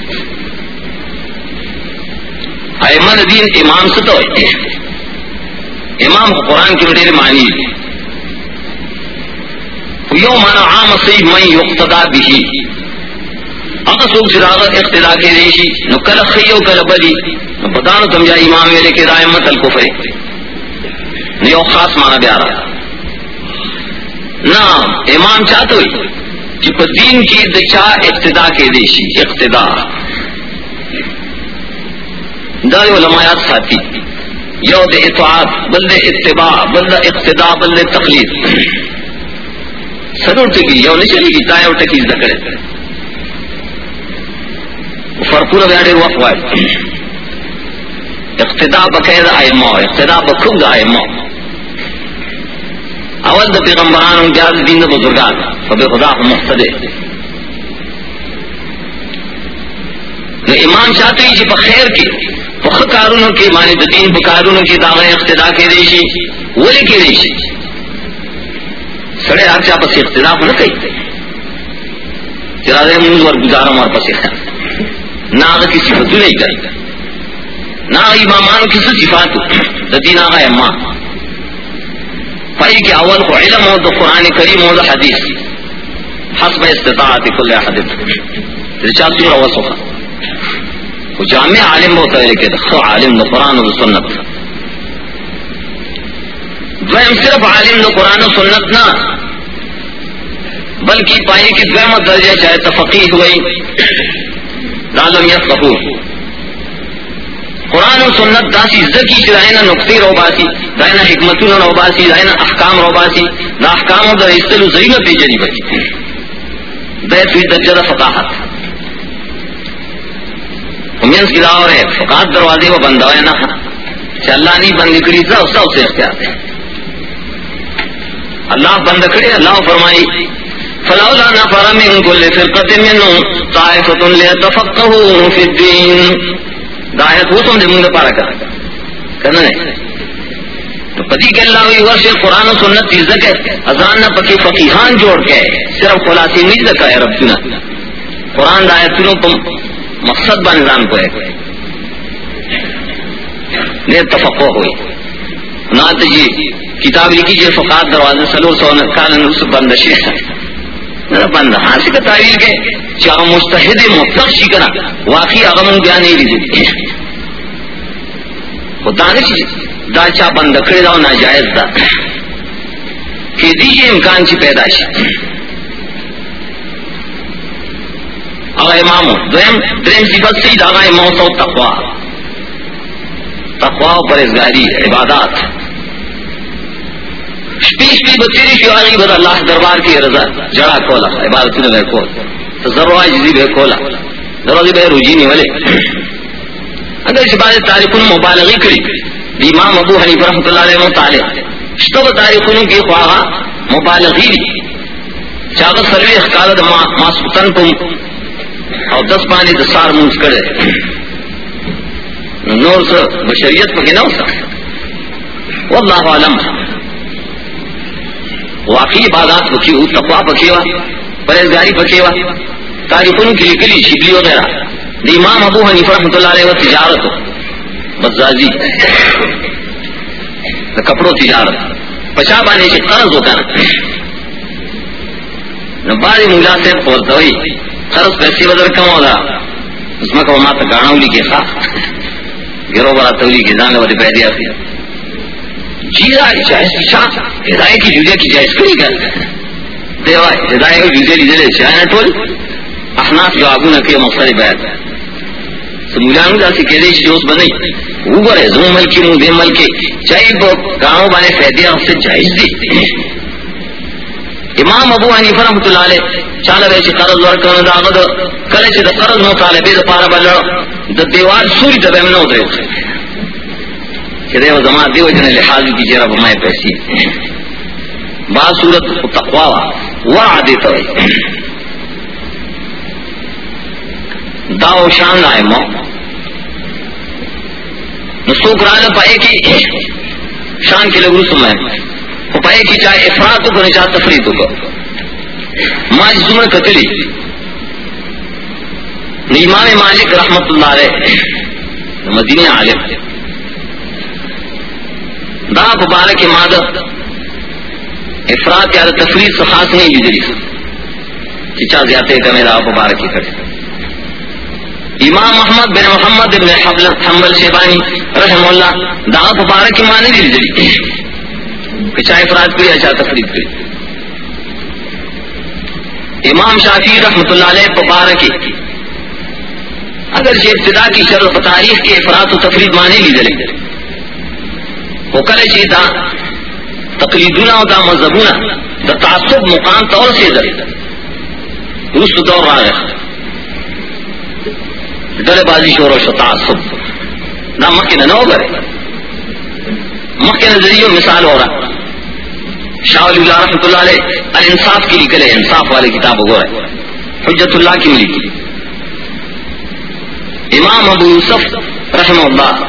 ایمن دین امام سے تو امام کو قرآن کی وڈیر معنی یو مانا عام سی میں یقتدا بھی اگر سوک چراغ اقتدا کے ریشی نو کل خیو کل بدی۔ نو بتانو سمجھا امام میرے کے دائمت الکفر۔ نیو خاص مانا بیارا۔ نا امام چاہتے ہوئی۔ کہ دین کی دچا ابتدا کے دیشی؟ اقتدا۔ دار علمایات ساتھی۔ یو دے اطاعت بلد اتباع بلد اقتدا بلد تقلید۔ سر ٹکی یو نہیں چلے گی تائیں ٹکی کرے فرقور بیاڑے وقت وائے۔ اقتدا بقید آئے مو اقتدا بخود آئے مو اول دا د پیغمبرانو جاز دین د بزرگان فبے خدا کو مقتدے نو امام چاہتے ہیں کہ خیر کی پخ کارونوں کی معنی د دین بکارونوں کی دعوے اقتدا کے ریشی ولی کی ریشی سڑے آپ چاہ پس اختلاف نہ کہی چرا منہ اور گزارم اور پس نہ آگے کی صفت نہیں کری نہ امامان کی صفات دین آگا امام پائی کے اول کو علم ہو، تو قرآن کریم ہو، تو حدیث۔ حسب استطاعت کل حدیث رچا سورہ وسوخا وہ جامع عالم ہوتا ہے، لیکن خو عالم نو قرآن و سنت۔ دویم صرف عالم نو قرآن و سنت نہ بلکہ پائی کی دویم درجہ چاہے تفقیح ہوئی۔ لالم یا یفقہو۔ قرآن و سنت داسی زکی چی چرائنا نقطی رو باسی دائنا حکمتون رو باسی دائنا احکام رو باسی دا احکام دا استلو زینا پیجنی بچی. دائت فی درجہ دا فقاحت. امینس کی دعور ہے، فقاحت دروازے و بندہ ہے نا چا اللہ نہیں بند کری سا اس سے اختیار ہے اللہ بند کرے اللہ فرمائی، فلولا نفر من كل فرقة منهم طائفة ليتفقهوا في الدين دایت ہو تم نے پارا کر کرنا نہیں۔ تو پتی کے اللہ ہوئی ورش قرآن و سنت چیز ہے ازان نہ پکی فقیحان جوڑ کے صرف خلاصی نہیں رکھا ہے رب سنا قرآن دایت سنو تم مقصد با نظام کو ہے دیر تفقو ہوئی۔ نہ جی کتاب لکھی جی فقات دروازے سلو سو کان اس بند شیخ بند ہاں سے تعویل کے چاہ مستحد مطلق شی واقعی اغم بیان نہیں لی خدا نے دا چا بند کرے دا ناجائز دا کہ دیجیے امکان کی پیدائش امام، دویم درم صفت سی داغا موت و تقوا. تقوا و پرہزگاری عبادات. شپی شپی بتیری شیوانی بد اللہ دربار کی رضا، جڑا کھولا عبادت نے بے کھول تو ضرور جزی بے کھولا ضرور بے رجی نہیں والے اگر اس بات تاریخ مبالغی کری، امام ابو حنیف رحمۃ اللہ علیہ مطالعہ شتو تاریخ کی خواہاں مبالغی دی۔ چاغ سروی اخکار ماسوتن کو اور دس پانی دسار منس کرے۔ نور سے بشریت پہ نہ ہو سکتا واللہ عالم۔ واقعی عبادات پکی ہو تقوا پکی ہوا پرہیزگاری پکی ہوا تاریخوں کی لکلی شکلی وغیرہ۔ امام ابو حنیف رحمۃ اللہ علیہ تجارت بزازی کپڑوں تجارت پچا پانے سے قرض ہوتا نا باری ملا سے پورتا ہوئی۔ قرض پیسے بدل کم ہوگا اس میں کہ ماتا گانا لی کے ساتھ گرو بڑا تولی کے جانے والے پہ دیا تھی جیرا جائز شاہ۔ ہدایت کی جوجے کی جائز کری کر دیوا ہدایت کی جوجے لیجے چاہے ٹول۔ احناف جو آگو نہ کہ مختلف بیت مولانو دا سی کہدے جو اس بنائی۔ وہ گرے زو ملکی مو دے ملکی۔ چاہیے گاؤں بانے فیدیا اس سے جائز دی امام ابو حنیفہ رحمۃ اللہ علیہ چاله به چې قرض ورکړو دا هغه کله چې د قرض مطالبه لپاره بل د دیوال سوري ته به نه ودرېو چې دا زما دیو جن لحاظ کی جرا به مې پیسې با صورت تقوا وعد ته دا شان لای مو نو سو ګرانه پای کی شان کے کې لګو سمه پای کی چا افراط کو نه چا تفریط کو۔ ماج سمر کتلی امام مالک رحمت اللہ علیہ مدینہ عالم۔ دا مبارک ماد افراد یا تفریح سے خاص نہیں گزری۔ چچا زیادہ کا میرا مبارک ہی کرے امام محمد بن محمد بن حبل حنبل شیبانی رحم اللہ، دا مبارک معنی نہیں گزری کچا افراد کری اچھا تفریح کری. امام شافی رحمت اللہ علیہ پبارکی اگر یہ ابتدا کی شرط تاریخ کے افراد و تفریح مانے لی دلے وہ کرے چی دا تقلیدنا و دا مذہبنا دا تعصب مقام طور سے دل اس دور رہا ہے دل بازی شور و شو تعصب نہ مکہ نہ ہو گئے مکہ نظریوں مثال ہو رہا شاہ ولی اللہ رحمۃ اللہ علیہ الانصاف کی لکھے انصاف والے کتاب ہو گئے. حجت اللہ کی ملی امام ابو یوسف رحم اللہ،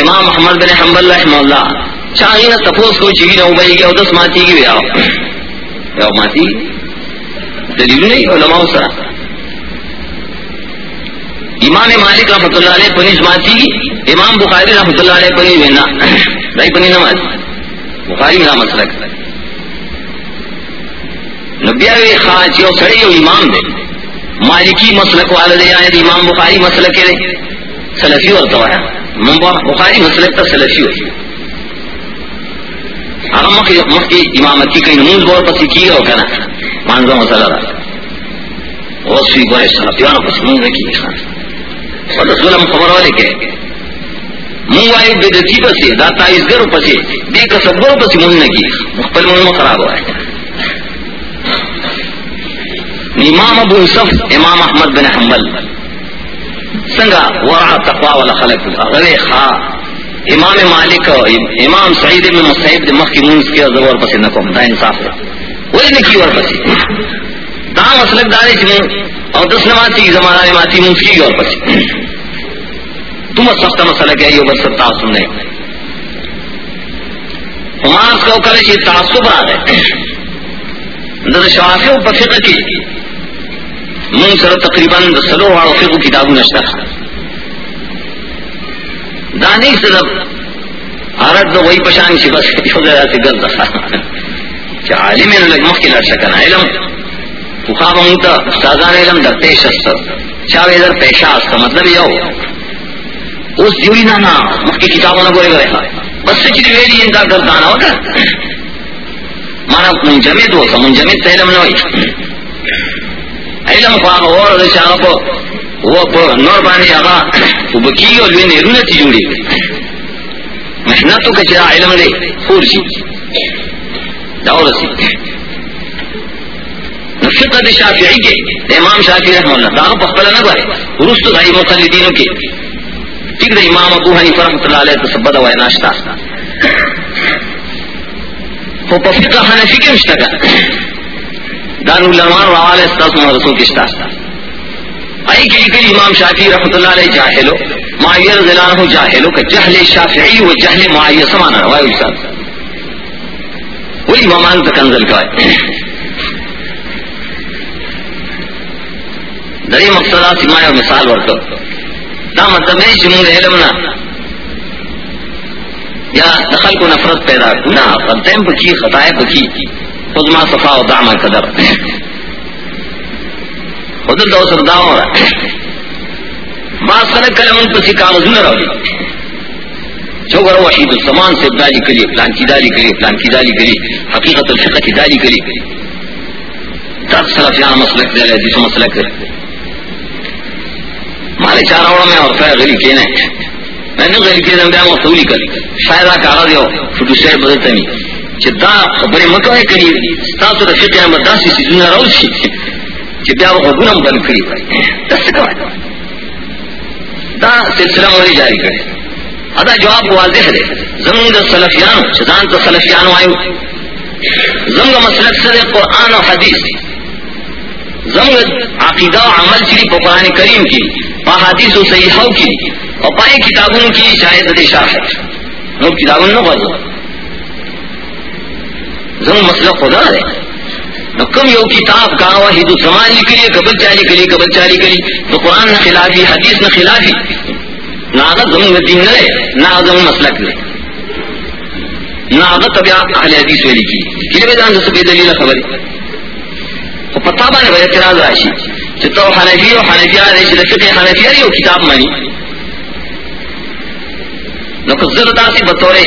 امام محمد بن حمبل رحم اللہ، چاہیے نہ تپوس کو چیوی نہ ابئی گیا دس ماتی کی بھی آؤ. ماتی دلیل نہیں، علماء سرا۔ امام مالک رحمۃ اللہ علیہ پنیز ماتی کی امام بخاری رحمۃ اللہ علیہ پنی بہنا بھائی پنی نماز۔ بخاری میرا مسئلہ کرتا نبیاوی خاص یو سڑی یو امام دے۔ مالکی مسلک والا دے آئے امام بخاری مسلک دے۔ سلفی ورطا ہے۔ بخاری مسلک تا سلفی ہوئی۔ اگر مخی مخی امامتی کئی نموز بور پسی کی ہو کنا مانزا مسئلہ رہا وصفی بورے سلفیوانا پس منزا کی خان اور ظلم خبر والے کے منگ وائی بدتی پسی دا تائزگر پسی دے کسبگر پسی منزا کی۔ مخبر منزا خراب ہوا ہے۔ امام ابو یوسف، امام احمد بن حنبل۔ سنگا ورع تقوا ولا خلق غلی خا۔ امام مالک امام سعید بن مصیب دے مخی منز کیا زور پسی نکوم دا انصاف دا ولی نکی ور پسی دا مسلک داری چنو اور دس نماتی زمانہ نماتی منز کی ور پسی تم سخت مسئلہ کیا یہ بس تعصب نہیں۔ ہمارس کو کرے چی تعصب آ ہے در شوافی و پفقہ کی من سر تقریباً سلو واڑو فقو کتاب نشتا دانی صرف عرد دو وہی پشان سی بس۔ یو ذرا سی گل دخا عالم انو لگ مخی لر شکن علم۔ خواب علم در پیش است. چاوے در پیشا است. مطلب یو. اس دیوی نا نا مخی کتابوں نگوئے گئے بس سے چلی ویلی انتا کردانا ہوتا مانا منجمد ہو منجمد علم نوئی علم خواہ اور دشاہ کو وہ نور بانی آگا وہ بکی اور لوی نیرو نتی جوڑی محنتو کچرا علم دے خور سی دور سی فقہ دی شافعی کے امام شافعی رحمہ اللہ، داغ داغا پخبلا نگوارے رست غیر مقلدینوں کے۔ ٹھیک دے امام ابو حنیف رحمت اللہ علیہ تصبت ہوئے ناشتا وہ پفقہ حنفی کے مشتقہ دار المان روال استاس رسول کشتا ائی کی جی کلی امام شافعی رحمۃ اللہ علیہ جاہلو، معاویہ رضی اللہ عنہ جاہلو، کہ جہل شافعی و جہل معاویہ سمانا ہے وای استاد وہ امامان تکنزل کا دری مقصدہ سمایا مثال ورتو دا مطلب ہے جمہور علمنا. یا دخل کو نفرت پیدا نہ خطائیں بکی خطائیں بکی خود ما صفا و دعما قدر. خود دو سر دعوا را ما سر کلمن پسی کاغذون رو دی. چوگر وحید السمان سے دالی کلی پلان کی دالی کلی پلان کی دالی کلی حقیقت الفقہ کی دالی کلی دس سلفیان مسلک دے لے جسو مسلک دے. مالے چارا وڑا میں اور فیر غلی کینے۔ میں نے غلی کینے بیا مصولی کلی شاید آکا آرہ دیو فٹو شیر بدلتا نہیں دا خبریں مکوئے کری ستاسو دا فقہ احمد دا سی سیزونا رو سی چی بیا وہ گنم بند کری۔ دست کوئے دا سلسلہ مولی جاری کرے۔ ادا جواب واضح دے۔ زمین دا سلفیانو چدان تا سلفیانو آئیو۔ زمین مسلک سے قرآن و حدیث۔ زمین عقیدہ و عمل چلی پا قرآن کریم کی۔ پا حدیث و صحیحو کی اور پائے کتابوں کی شاید دے ہے نو کتابوں نو غضب زم مسئلہ خدا ہے نو کم یو کتاب کا واحد زمان لکلی قبل چالی کلی قبل چالی کلی تو قرآن نہ خلافی، حدیث نہ خلافی۔ نہ زم دین نہ نہ زم مسلک نے نہ آگا طبیع اہل حدیث ویلی کی۔ کلی میں جان سے دلیل خبر پتہ بانے بھائی اعتراض راشی۔ کہ تو حنفی و حنفی آ رہی فقہ حنفی آ کتاب مانی۔ نو که کزر داسی بطورے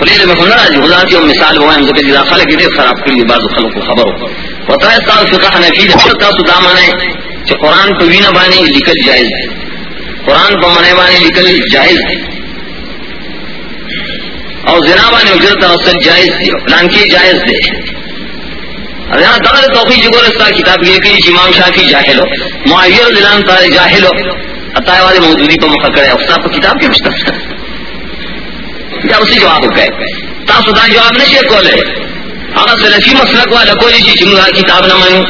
خلیل میں ہونا جو خدا کی مثال ہوا ہے کہ خلق دے خراب کر بعض خلق کو خبر ہو ہوتا ہے سال فقہ نے کی ہر کا سدام ہے کہ قرآن کو وینا بانی لکھل جائز ہے۔ قرآن کو منے بانی لکھل جائز ہے۔ اور زنا بانی اجرت اصل جائز ہے۔ پلان کی جائز ہے۔ اور یہاں جو جی کتاب یہ کہ امام شاہ کی جاہل ہو، معاویہ تارے جاہل ہو۔ والے موجودی پر مقرر ہے افسا کو کتاب کے مشتق یا اسی جواب گئے تاسو دا جواب نشي کولای هغه سلفي مسلک والا کولی شي چې موږ کتاب نه مانو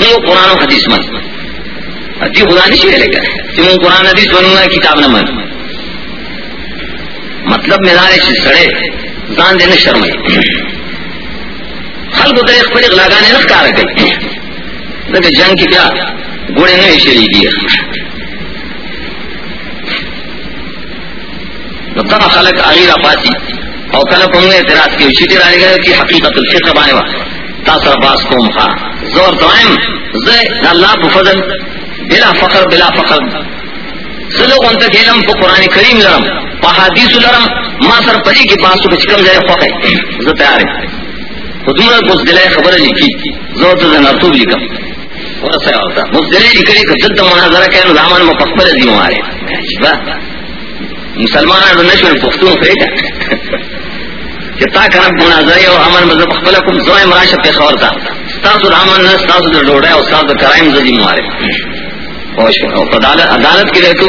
موږ قرآن او حدیث مانو دې خدا نشي ویل چې موږ قرآن حدیث ونه کتاب نه مانو مطلب میرا ہے سڑے ځان دې نه شرمای خلکو ته خپل غلاګانې نه ښکار کوي دغه جنگ کې بیا ګوړې نه شي دي دغه خلق اغیر افاسی او کله په موږ اعتراض کې چې دې راځي چې حقیقت الفقه باندې وا تاسو باس کوم ښا زور دائم زه الله په فضل، بلا فخر بلا فخر۔ سلو انت علم په قران کریم لرم په حدیث لرم ما سر پدې کې باسو په کوم ځای خوښه زه تیار یم خدومره بوزدلای خبره لیکي زه ته نه مسلمان پختون کہ تا کرم امن مذہب مراشه په خور تا تاسو نه تاسو د ډوډۍ او تاسو د کرایم زدي ماره خوش او عدالت عدالت کې رہتو۔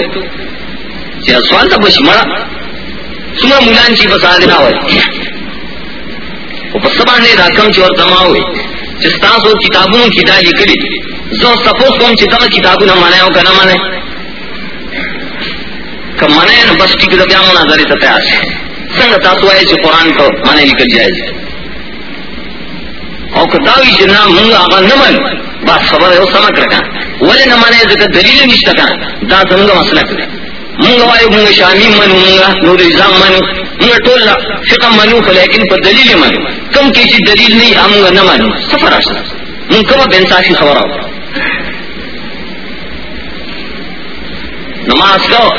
چې سوال ته بشمړه څومره مولان چې بساده نه وای او په سبا نه راکم چې ورته ما وای دا لیکلي زه تاسو کوم چې دا کتابونه مانه او کنه مانه کہ منے نہ بس ٹھیک بیا مناظرے ته تیار څنګه تاسو وایي چې قران ته معنی لیکل جایز او کداوی جنا موږ هغه نه منو بات خبر ہے، وہ سمک رکھا۔ ولی نہ مانے ذکر دلیل نشتا کا دا زمگا مسلک دے منگا وائے منگا شامی منو منگا نور ازام منو منگا ٹول فقہ منو لیکن پر دلیل منو کم کسی دلیل نہیں آمگا نہ منو سفر آشتا منگا کم بینصافی خبر آؤ نماز کو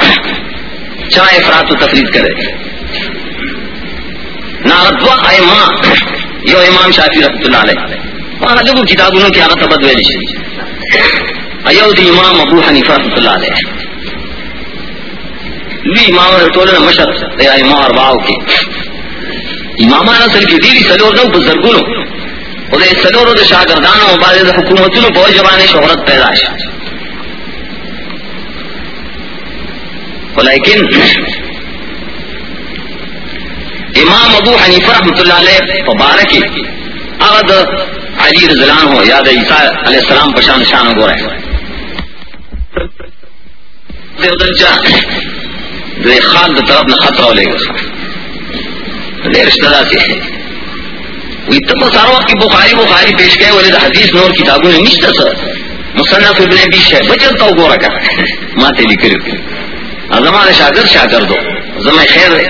چاہے افراد و تفرید کرے۔ نارتوا اے ماں یو امام شافی رحمت اللہ علیہ۔ وہاں لگو کتابوں کی عادت بد ویلی ایو دی امام ابو حنیفہ رحمت اللہ علیہ۔ لی امام رسول نے مشر، یا امام ارباو کی امامان اصل کی دیوی سلور نو بزرگونو. او دے سلورو دے شاگردانو و بعد دے حکومتونو بہت جبانے شہرت پیدا شد لیکن امام ابو حنیفہ رحمۃ اللہ علیہ مبارکی اغد علی رضلان ہو یاد عیسیٰ علیہ السلام پشان شان گو رہے دے خان کی طرف نہ خطرہ لے گا رشتہ دار سے تم ساروں کی بخاری بخاری پیش گئے والے حدیث نور کتابوں نے نشتہ سر۔ مصنف ابن بیش ہے بچت تو گو رکھا ماتے لکھ زمان شاگر شاگر دو زمان خیر ہے۔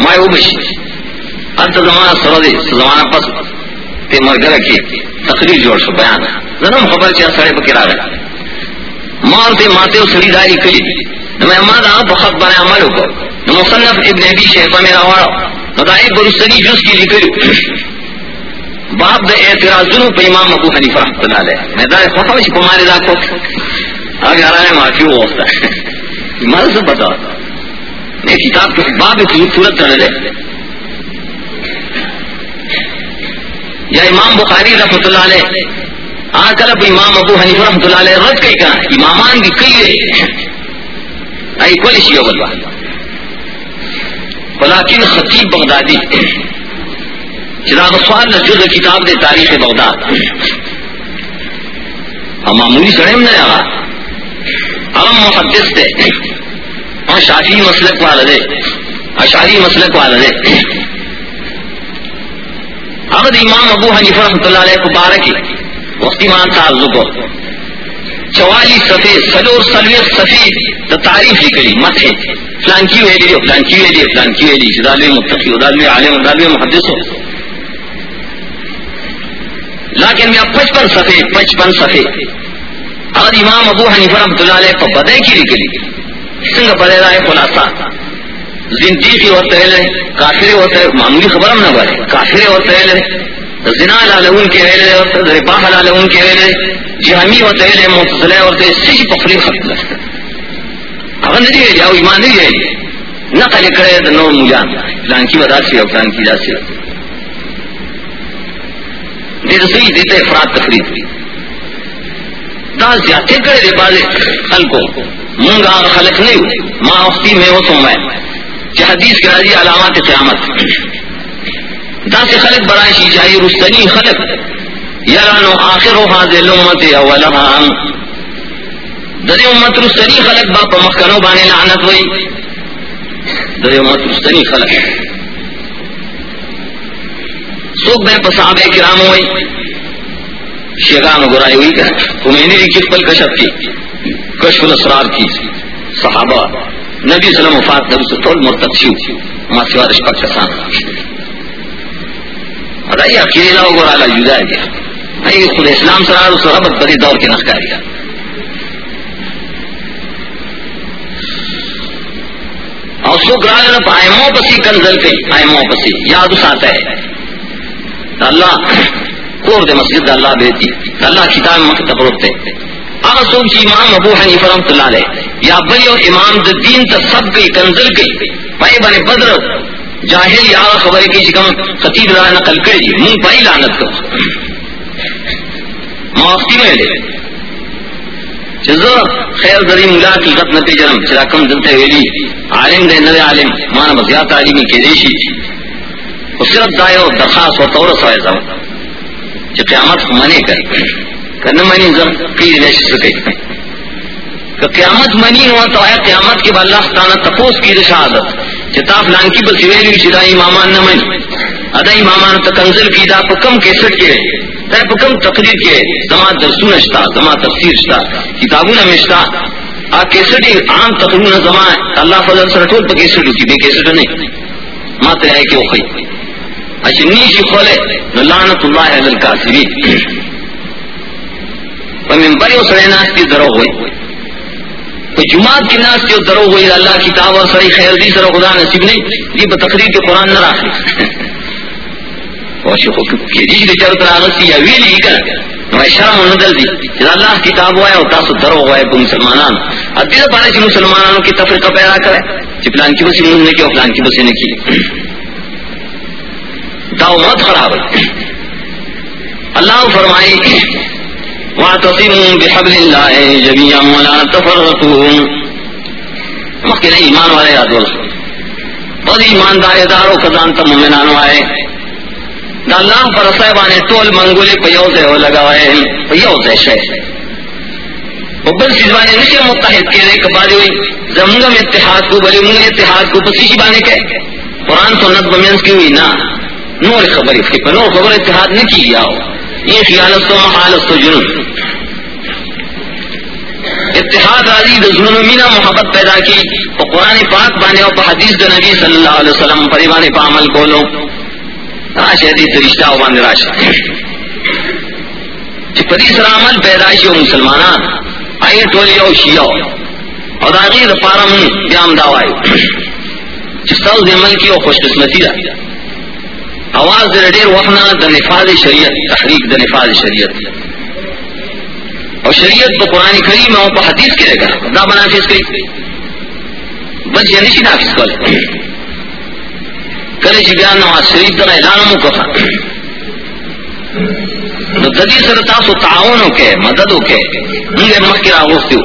مائے وہ بشی اب تو زمانہ سر دے زمانہ پس۔ تے مرگر کی تقریر جوڑ شو، بیان۔ زنم خبر چاہ سڑے بکرا رہا مار تے ماتے سڑی داری کلی میں ماں دا بخط بنے عمل کو مصنف ابن ابی شیخہ میرا وارا مدائی برستنی جس کی لکلی باب دا اعتراض پہ امام ابو حنیفہ رحمۃ اللہ علیہ۔ میں دا خوفا کمارے دا کو اگر آ رہا ہے، معافی وہ ہوتا ہے مال سے بتا۔ میں کتاب کے باب کی صورت کر لے یا امام بخاری رحمۃ اللہ علیہ۔ آ کر اب امام ابو حنیف رحمۃ اللہ علیہ رد کئی کا امامان بھی کئی ہے آئی کوئی شیو بلوا بلاکن خطیب بغدادی چراغ سوال جز کتاب دے تاریخ بغداد۔ ہم معمولی سڑے میں نہیں آگا ہم ہاں، محدث تھے۔ ہاں، اور شادی مسلک والے اشاری مسلک والے احمد امام ابو حنیف رحمۃ اللہ علیہ کو بارکی وقتی مان تعلق چوالیس صفحے، سلور سلویت صفی تو تعریف نکلی مت فلان کی ویلی ہو فلان کی ویلی فلان کی ویلی جدالوی متفی ادالوی عالم ادالوی محدث ہو لیکن میں پچپن صفحے پچپن صفحے اگر امام ابو حنیف رحمۃ اللہ علیہ کو بدے کی نکلی سنگ پڑے رہا ہے خلاصہ زندگی ہوتے ہیں کافرے ہوتے ہیں معمولی خبر ہم نہ بڑھے کافرے ہوتے ہیں زنا لالون کے ویلے ہوتے ربا لالون کے ویلے جہمی ہوتے ہیں متصلے ہوتے سی پخلی ختم اگر نہیں ہے جاؤ ایمان نہیں ہے جی، نہ کلے جی۔ کرے تو نو مجان پلان کی وجہ سے اور پلان کی وجہ سے۔ دیر سی دیتے افراد تفریح دا زیادہ کرے دے بازے خلقوں منگا خلق نہیں ماں وقتی میں وہ تو میں۔ کہ حدیث کے راضی علامات قیامت۔ دا سے خلق برائے شی چاہیے رستنی خلق۔ یرانو آخر و حاضر امت اولہا۔ در امت رستنی خلق باپ مخکنو بانے لعنت ہوئی در امت رستنی خلق سوک بے پسابے کرام ہوئی شیگان گرائی ہوئی کہ کمینی لکھت پل کشف کی، کشف الاسرار کی صحابہ نبی صلی اللہ وفات نبی سے طول مرتب شیو ما سوا رشپک کسان. اور ای اکیلا ہو گورا اللہ جدا گیا ای خود اسلام سرار اس ربط بری دور کے نخکار گیا اور سو گرال رب آئمو پسی کنزل کئی آئمو پسی، یاد اس آتا ہے اللہ، کور دے مسجد اللہ بیتی اللہ کتاب مکہ مکتب روکتے اغسوم چی امام ابو حنیف رحمت اللہ علیہ، یا بلیو امام دا دین تا سب گئی کنزل گئی پائی بانی بدر، جاہل یا خبر کی چکم خطیب را نقل کری من پائی لعنت کو معافی میں لے چیزو خیر ذری ملا کی غط نتی جرم چرا کم دلتے ویلی۔ عالم دے نوے عالم، مانا بزیاد عالمی کے دیشی۔ و صرف دائیو درخواست و طور سوائے زمان۔ چی قیامت منے کر کرنا منی زم کی نش سکے کہ قیامت منی ہوا تو آیا قیامت کے بعد اللہ تعالیٰ تپوس کی رشادت چتاف لان کی بس ویلی شدا امامان نہ منی ادا امامان تو کنزل کی دا پا کم کیسٹ کے۔ کم تقریر کے زما درسون اشتا زما تفسیر اشتا کتابوں میں اشتا آ کیسٹی عام تقریر زما اللہ فضل سر ٹول پہ کیسٹ کی، بے کیسٹ نہیں۔ مات رہے کہ وہ خی؟ اچھا نیشی کھولے لعنت اللہ علی الکافرین۔ من بڑے اس رہے ناس کی درو ہوئی۔ تو جماعت کی ناس کی درو ہوئی، اللہ کتاب اور سری خیر دی، سر خدا نصیب نہیں۔ یہ تقریر کے قرآن نہ راخی اللہ کتاب ہوا تاسو درو مسلمان کی تفریح پیدا کرے. کہ پلان کی بسی نے کی اور پلان کی بسی نے کی داؤ مت خراب اللہ فرمائی ایمان والے یاد ول بد ایماندار ادارو کزان ته مومنانو آئے. دا اللہ پر صاحبانے ټول منګولې په یو ځای ولګاوي په یو ځای شي په بل څه باندې نشي متحد کېږي کبالي وي زموږ اتحاد کو، بلې موږ اتحاد کو، په څه باندې کې؟ قرآن سنت بمینس کی ہوئی نا نور خبر اس کی پر نور خبر اتحاد نہیں کی جاؤ یہ خیالت تو محالت تو جنون اتحاد راضی دزمن مینا محبت پیدا کی وہ قرآن پاک بانے اور حدیث د نبی صلی اللہ علیہ وسلم پریوان پا عمل کو لو راش حدیث رشتہ باندھ راش پری سر عمل پیدائشی ہو مسلمان آئیے ٹولی او شیعہ اور آگے فارم بیام دعوائی سوز عمل کی اور خوش قسمتی رہا آواز ڈیر وحنا د نفاذ شریعت، تحریک د نفاذ شریعت۔ اور شریعت کو قرآن کریم میں کو حدیث کے گا دا منافذ کری۔ بس یہ نہیں نافذ کر کرے جی بیان نواز شریف کا اعلان کو تھا ددی سر تاسو تعاون کے مدد کے، منگے مکہ راغوستی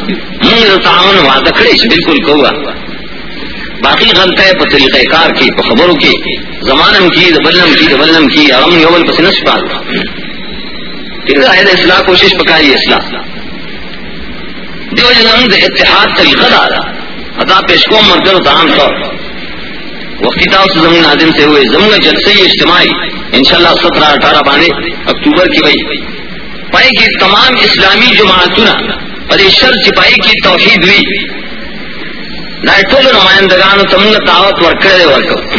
منگے تعاون وعدہ کھڑے بالکل کہوا باقی غلط ہے پر طریقہ کار کی پر خبروں کی۔ زمانم کی دبلم کی دبلم کی ارم یومن پس نش پال پھر اصلاح کوشش پکائی اصلاح۔ دیو جنم دے اتحاد طریقہ دارا عطا پیش کو مرکز دام طور وقتی تا اس زمین آدم سے ہوئے۔ زمین جلسے اجتماعی، انشاءاللہ سترہ اٹھارہ بانے اکتوبر کی بھائی۔ پائے کی تمام اسلامی جماعتنا، اور شر چپائی کی توحید ہوئی۔ نہ ٹول نمائندگان تمنا دعوت ورکر دے ورکو۔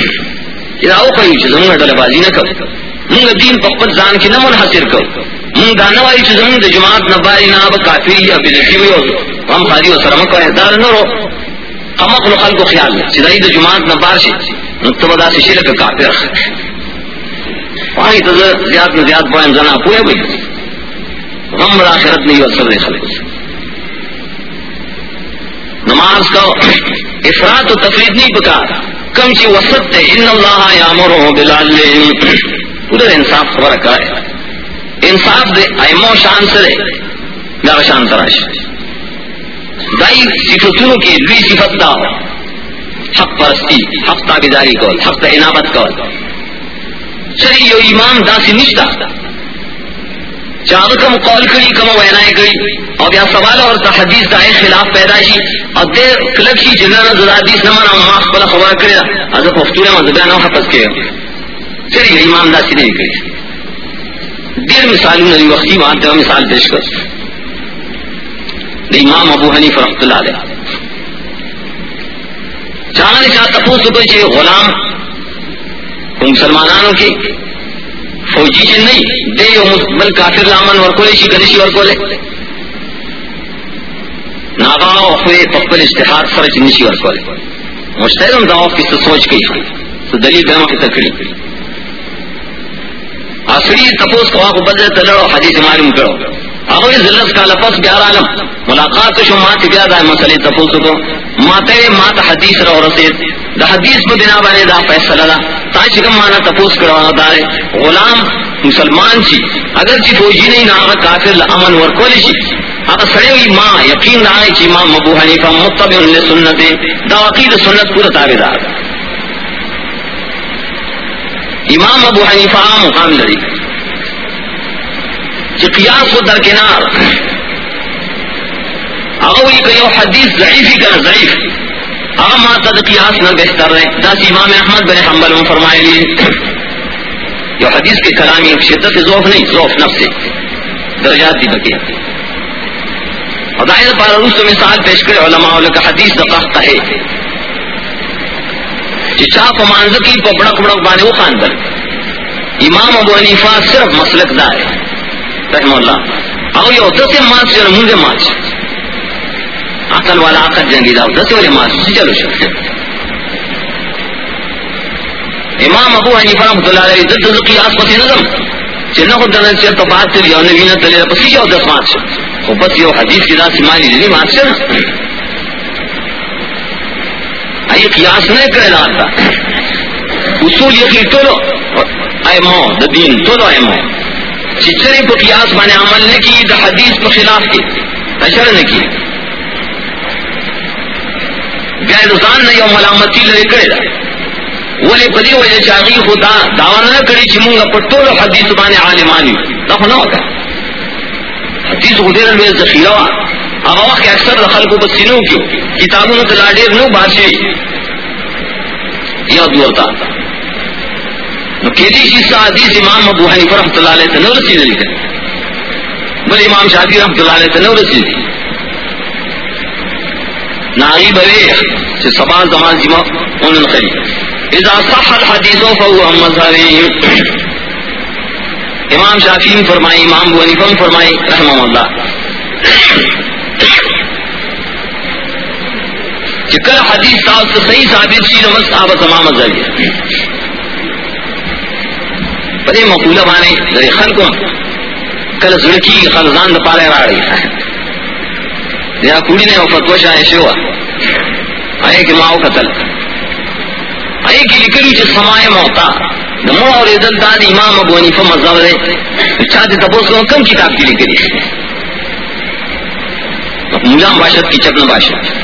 یہ آؤ کئی چیز زمین ڈل بازی نہ کرو۔ منگ دین پپت زان کی نہ منحصر کرو۔ من دانا وائی چیز من دا جماعت نباری نا با کافری یا بلکی وی جی ہم خالی و سرمک و احدار نرو قمق لو خلق خیال میں چیزائی دا جماعت نبار شی نتبا دا سشی لکا کافر وہاں تو زیاد میں زیاد پوائن زنا پوئے بھئی غم را آخرت نہیں وصل دے خلق نماز کا افراد و تفرید نہیں پکا۔ کم چی وسط تے ان اللہ یامرو بلال پورا انصاف خبر کا ہے۔ انصاف دے، ایمو شان سے میرا شان تراش دائی صفتوں کی لوی صفت دا حق پرستی، حق تابداری کو حق عنابت کو چلی یو ایمان دا سی نشتا چاہ کم قول کری، کم وینائے کری۔ اور یا سوال اور تا حدیث دائے خلاف پیدا شی اور دیر کلک شی جنرا زدا حدیث نمانا ماخ پلا خبر کرے۔ از پفتور مذہبیانو حفظ کے چلی ایمان دا سی نہیں کری۔ دیر مثال نہیں وقتی وہاں تھا مثال پیش کر۔ امام ابو ہنی فرحت اللہ علیہ۔ چاہنے چاہ تپو تو کوئی غلام۔ مسلمانانوں کی فوجی سے نہیں۔ دے بل کافر لامن ورکولے شی گنشی ورکولے ناغا اخوے پپل اشتہار فرج نشی ورکولے مشتہر دعوت کی سوچ کی۔ تو دلیل دماغ کی تکڑی۔ اصلی تپوس کو آپ بدل تلڑو حدیث معلوم کرو۔ اگر ذلت کا لفظ بیار عالم، ملاقات شو ما مات بیاد ہے مسئلے تپوس کو۔ ماتے مات حدیث رو رسید دا حدیث پہ بنا بنے دا فیصلہ دا۔ تا چکم مانا تپوس کرو دارے غلام مسلمان چی۔ اگر چی فوجی نہیں نا کافر امن ورکولی چی۔ اگر سڑے ہوئی ماں، یقین نہ آئے چی ماں ابو حنیفہ متبع سنت دا عقید سنت پورا تابے دار۔ امام ابو حنیفہ مقام لڑی کہ قیاس کو درکنار اگوئی کہ یو حدیث ضعیفی کر، ضعیف. اغا ماتا دا قیاس نہ بہتر رہے. دا سی امام احمد بن حنبل میں فرمائے لی جو حدیث کے کلامی شدت ذوف نہیں ذوف نفس سے درجات دی بکے ادائر پر روس مثال پیش کرے علماء کا حدیث دقاق ہے. چاہ کو مانز کی بڑک بڑک بانے وہ خان کر امام ابو حنیفہ صرف مسلک دار رحم اللہ او یہ دس مارچ سے منگے مارچ۔ عقل والا عقل جنگی دا دس والے مارچ۔ چلو شکر امام ابو حنیفہ رحمۃ اللہ علیہ دد قیاس پتی نظم۔ چنہ کو دن چر تو بات تھی اور نبی نے تلے پسی جاؤ دس مارچ۔ وہ بس یہ حدیث کی ذات سمانی دی مارچ نا۔ ای قیاس نہیں کرے لاتا اصول یہ کہ تو اے مو دین تو اے مو چچری کو قیاس بانے عمل نے کی دا حدیث کو خلاف کی۔ اشر نے کی۔ گئے نظام نے یہ ملامتی لڑے کرے دا ولی پدی وجہ چاہی خدا دعوان نہ کری چمونگا پٹول حدیث بانے عالمانی نہ نہ ہوتا۔ حدیث کو دیر میں ذخیرہ۔ وا اب وقت اکثر خلق کو بسینوں کیوں؟ کتابوں میں لاڈیر نو بادشاہ یا دورتا نو کیدی چیز حدیث امام ابو حنیفہ رحمۃ اللہ علیہ تنور سی نے لکھا بل امام شافعی رحمۃ اللہ علیہ تنور سی ناری بلے سبا زمان جمع ان خری اذا صح الحديث فهو مذهبي امام شافعی فرمائی، امام ابو حنیفہ فرمائی، رحمہ اللہ۔ کل حدیث صاحب سے صحیح ثابت سی نمس صاحب تمام مذہبی بڑے مقولہ بانے ذرے خلق کل زڑکی خلزان دپارے راڑی۔ یا کوڑی نے فتوہ شاہ شوا۔ آئے کہ ماؤ قتل۔ آئی کی لکلی چھ سمائے موتا۔ نمو اور عزت داد امام ابو حنیفہ مذہب ہے چاہتے تپوس کو کم کتاب کی لکلی ملام باشد کی چکن باشد۔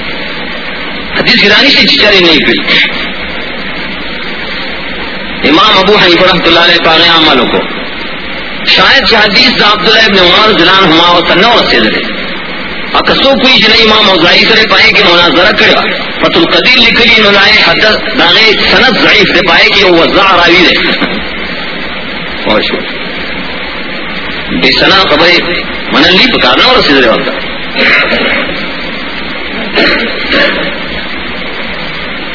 حدیث گرانی سے چچاری نہیں کری امام ابو حنیفہ رحمۃ اللہ علیہ پاگے عملوں کو۔ شاید سے حدیث دا عبداللہ ابن عمر زلان ہما و تنو سے دلے اکسو کوئی جنہ امام اوزائی کرے پائے کہ مناظرہ کرے۔ فت القدیر لکلی نلائے حدث داغے سند ضعیف دے پائے کہ وہ وزع راوی دے۔ خوشو بے سنا خبرے منن لی پکارنا اور رسید رہا ہوتا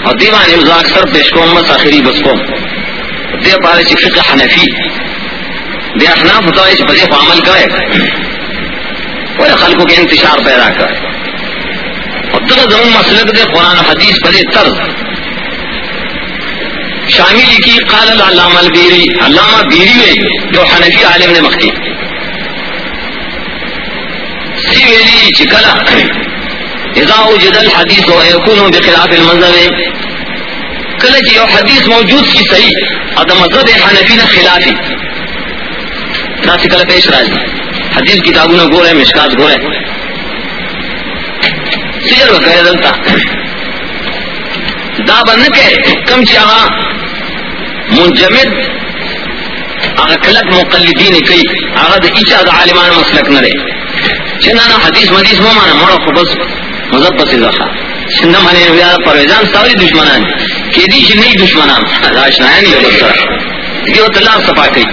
اور دیوان امزا اکثر پیش کو امت آخری بس کو دے پارے چی فقہ حنفی. دے احناف ہوتا ہے چی پدے عمل کرے. وہ خلقوں کے انتشار پیدا کرے. زمون مسلک دے قرآن حدیث پدے طرز. شامل کی قال علامہ البیری. علامہ بیری میں جو حنفی عالم نے مختی. سی ویلی چکلا اذا وجد الحدیث و یکون بخلاف المذہب کل جی حدیث موجود کی صحیح اور مذہب حنفی نے خلافی نہ کل پیش راجی حدیث کتابوں نے گورے مشکات گورے سیر وکړه دلته؟ دا باندې کې کم چې هغه منجمد، هغه کلک مقلدین کوي هغه د ایچا د عالمانو مسلک نه لري چې نه حدیث حدیث مو معنا مړ خو بس. مذهب پسې ځخه څنګه باندې بیا پرویزان ساوي دشمنان. کې دي چې نه دشمنان راشنایان یو سره دیو تلا صفا کوي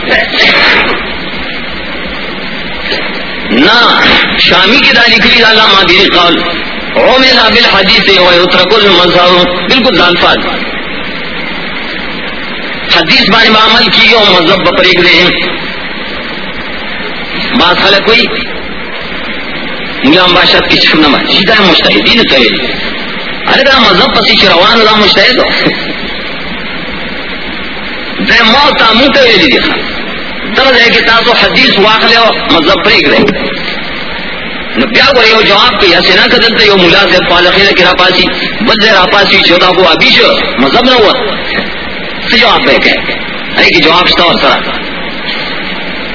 نہ شامی کی دالی کلی اللہ مادری قول. عمل بالحديث ويترك المذهب بالکل الفاظ حدیث بارے میں عمل کی گیا مذہب بپریک رہے ہیں. بات خلق کوئی ملام باشد کی چھوڑنا ما سیدھا مشتہدین کہے۔ ارے دا مذہب پسی چھ روان دا مشتہد ہو دے موتا منہ کہے لی دیکھا درد ہے کہ تاسو حدیث واقع لے مذہب پریک رہے۔ نو بیا کو یو جواب کی اسے نہ کدل تے یو مولا سے پالخیر کی راپاسی بدل راپاسی چودا کو ابھی شو مذہب نہ ہوا۔ سے جواب ہے کہ اے کی جواب ستا اور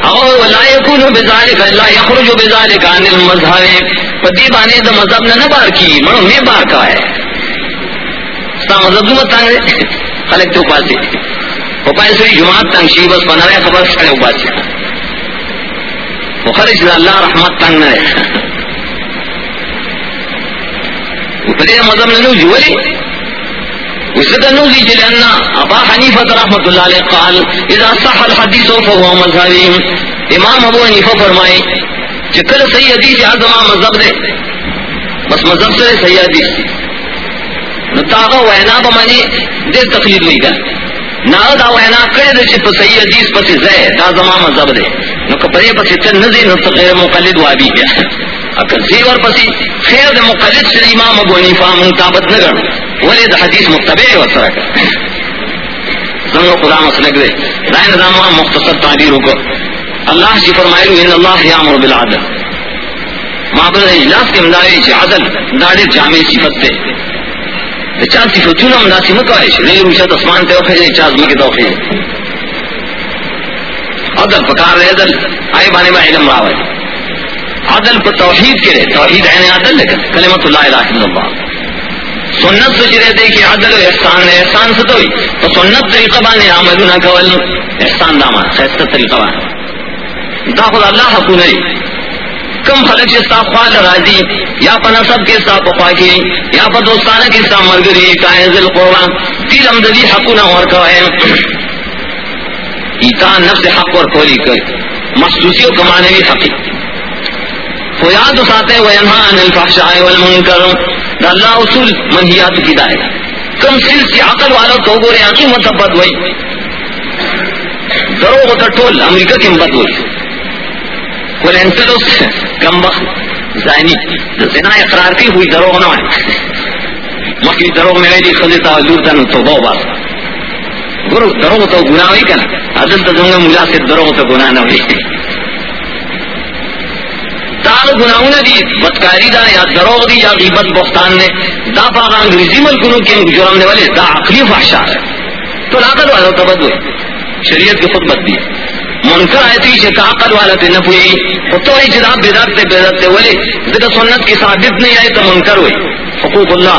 سرا ولا يكون بذلك لا يخرج بذلك عن المذهب پدی بانے دا مذہب نہ بار کی مرو میں بار کا ہے۔ ستا مذہب نہ تنگ خلق تو پاسی وہ پائے سوئی جماعت تنگ شی، بس بنا رہے خبر سڑے پاسی وہ خرج اللہ رحمت تنگ نہ ہے وہ پدی مذہب نہ جولی۔ اس کا نوزی ابا حنیفہ رحمت اللہ علیہ قال، اذا صح الحدیث فهو مذہبی امام ابو حنیفہ فرمائے کہ کل صحیح حدیث یا زمان مذہب دے۔ بس مذہب سے صحیح حدیث نو تاغا وینا با منی دے تقلید ہوئی گا نا دا وینا کرے دے چھپ صحیح حدیث پسی زے دا زمان مذہب دے۔ نو کپرے پسی تن نزی، نو تغیر مقلد وابی گیا اکر زیور پسی خیر دے مقلد سے امام ابو حنیفہ منتابت نگر ولی دا حدیث مقتبع و سرک سنگو خدا مسلک دے۔ دائن نظام مختصر تعبیر کو اللہ جی فرمائے ان اللہ یامر بالعدل۔ معبد اجلاس کے مدارے چھ عدل داڑے جامع صفت تے۔ چار صفتوں نہ مناسی مکوائے چھ نہیں روشت اسمان تے اوکھے جائے چاز مکی توخے عدل پکار رہے، عدل۔ آئے بانے با علم راوے عدل پر توحید کرے توحید عین عدل لکن کلمت اللہ الہ الا اللہ۔ سنت سوچ رہے تھے کہ عدل و احسان ہے، احسان سے تو سنت طریقہ بانے آمدنا کول، احسان داما خیستہ طریقہ بانے۔ داخل اللہ حقو نہیں۔ کم خلق سے صاف خواہ راضی یا پنا سب کے صاف خواہ کی، یا پا دوستانہ کے صاف مرگری کائن ذل قرآن تیل امددی حقو نہ اور کوئے *clears throat* ایتان نفس حق اور کولی کر۔ مخصوصی و کمانے بھی حقی۔ فیاد اساتے وینہا ان الفحشاء والمنکر۔ دا اللہ اصول منہیات کی دائے کم سل سی عقل والا تو گو رہے آنکی متبت ہوئی۔ دروغ تا ٹول امریکہ کی مبت ہوئی کولینسلوس کم وقت زانی زنا اقرار کی ہوئی دروغ نہ ہوئی مکی دروغ میں دی خزی تا دور تن تو بہو باس گرو، دروغ تو گناہ ہوئی کنا عدل تا دونگا مجا سے دروغ تو گناہ نہ ہوئی۔ تاغ گناہونا دی بدکاری دا، یا دروغ دی، یا غیبت بختان نے۔ دا پاگا انگریزی ملکنوں کے جرم نے والے دا عقلی فحشا ہے۔ تو لاغل والا تبد ہوئی شریعت کی خود بد دی۔ منکر آئے تھی کہ عقل والا تے نہ پوئی۔ تو ہی جناب بیدار تے بیدار تے ولی۔ ذکر سنت کی ثابت نہیں آئے تو منکر ہوئی۔ حقوق اللہ۔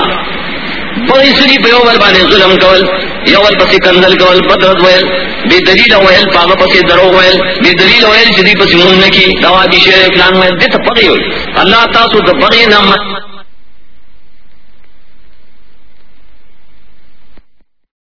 بڑی سری پہ یو بانے ظلم کول۔ یول پسی کندل کول بدرد ویل. بے دلیل ویل پاگا پسی درو ویل. بے دلیل ویل جدی پسی من کی دوا کی شیر اکلان ویل دیتا پڑی ہوئی اللہ تاسو دا بغی نامت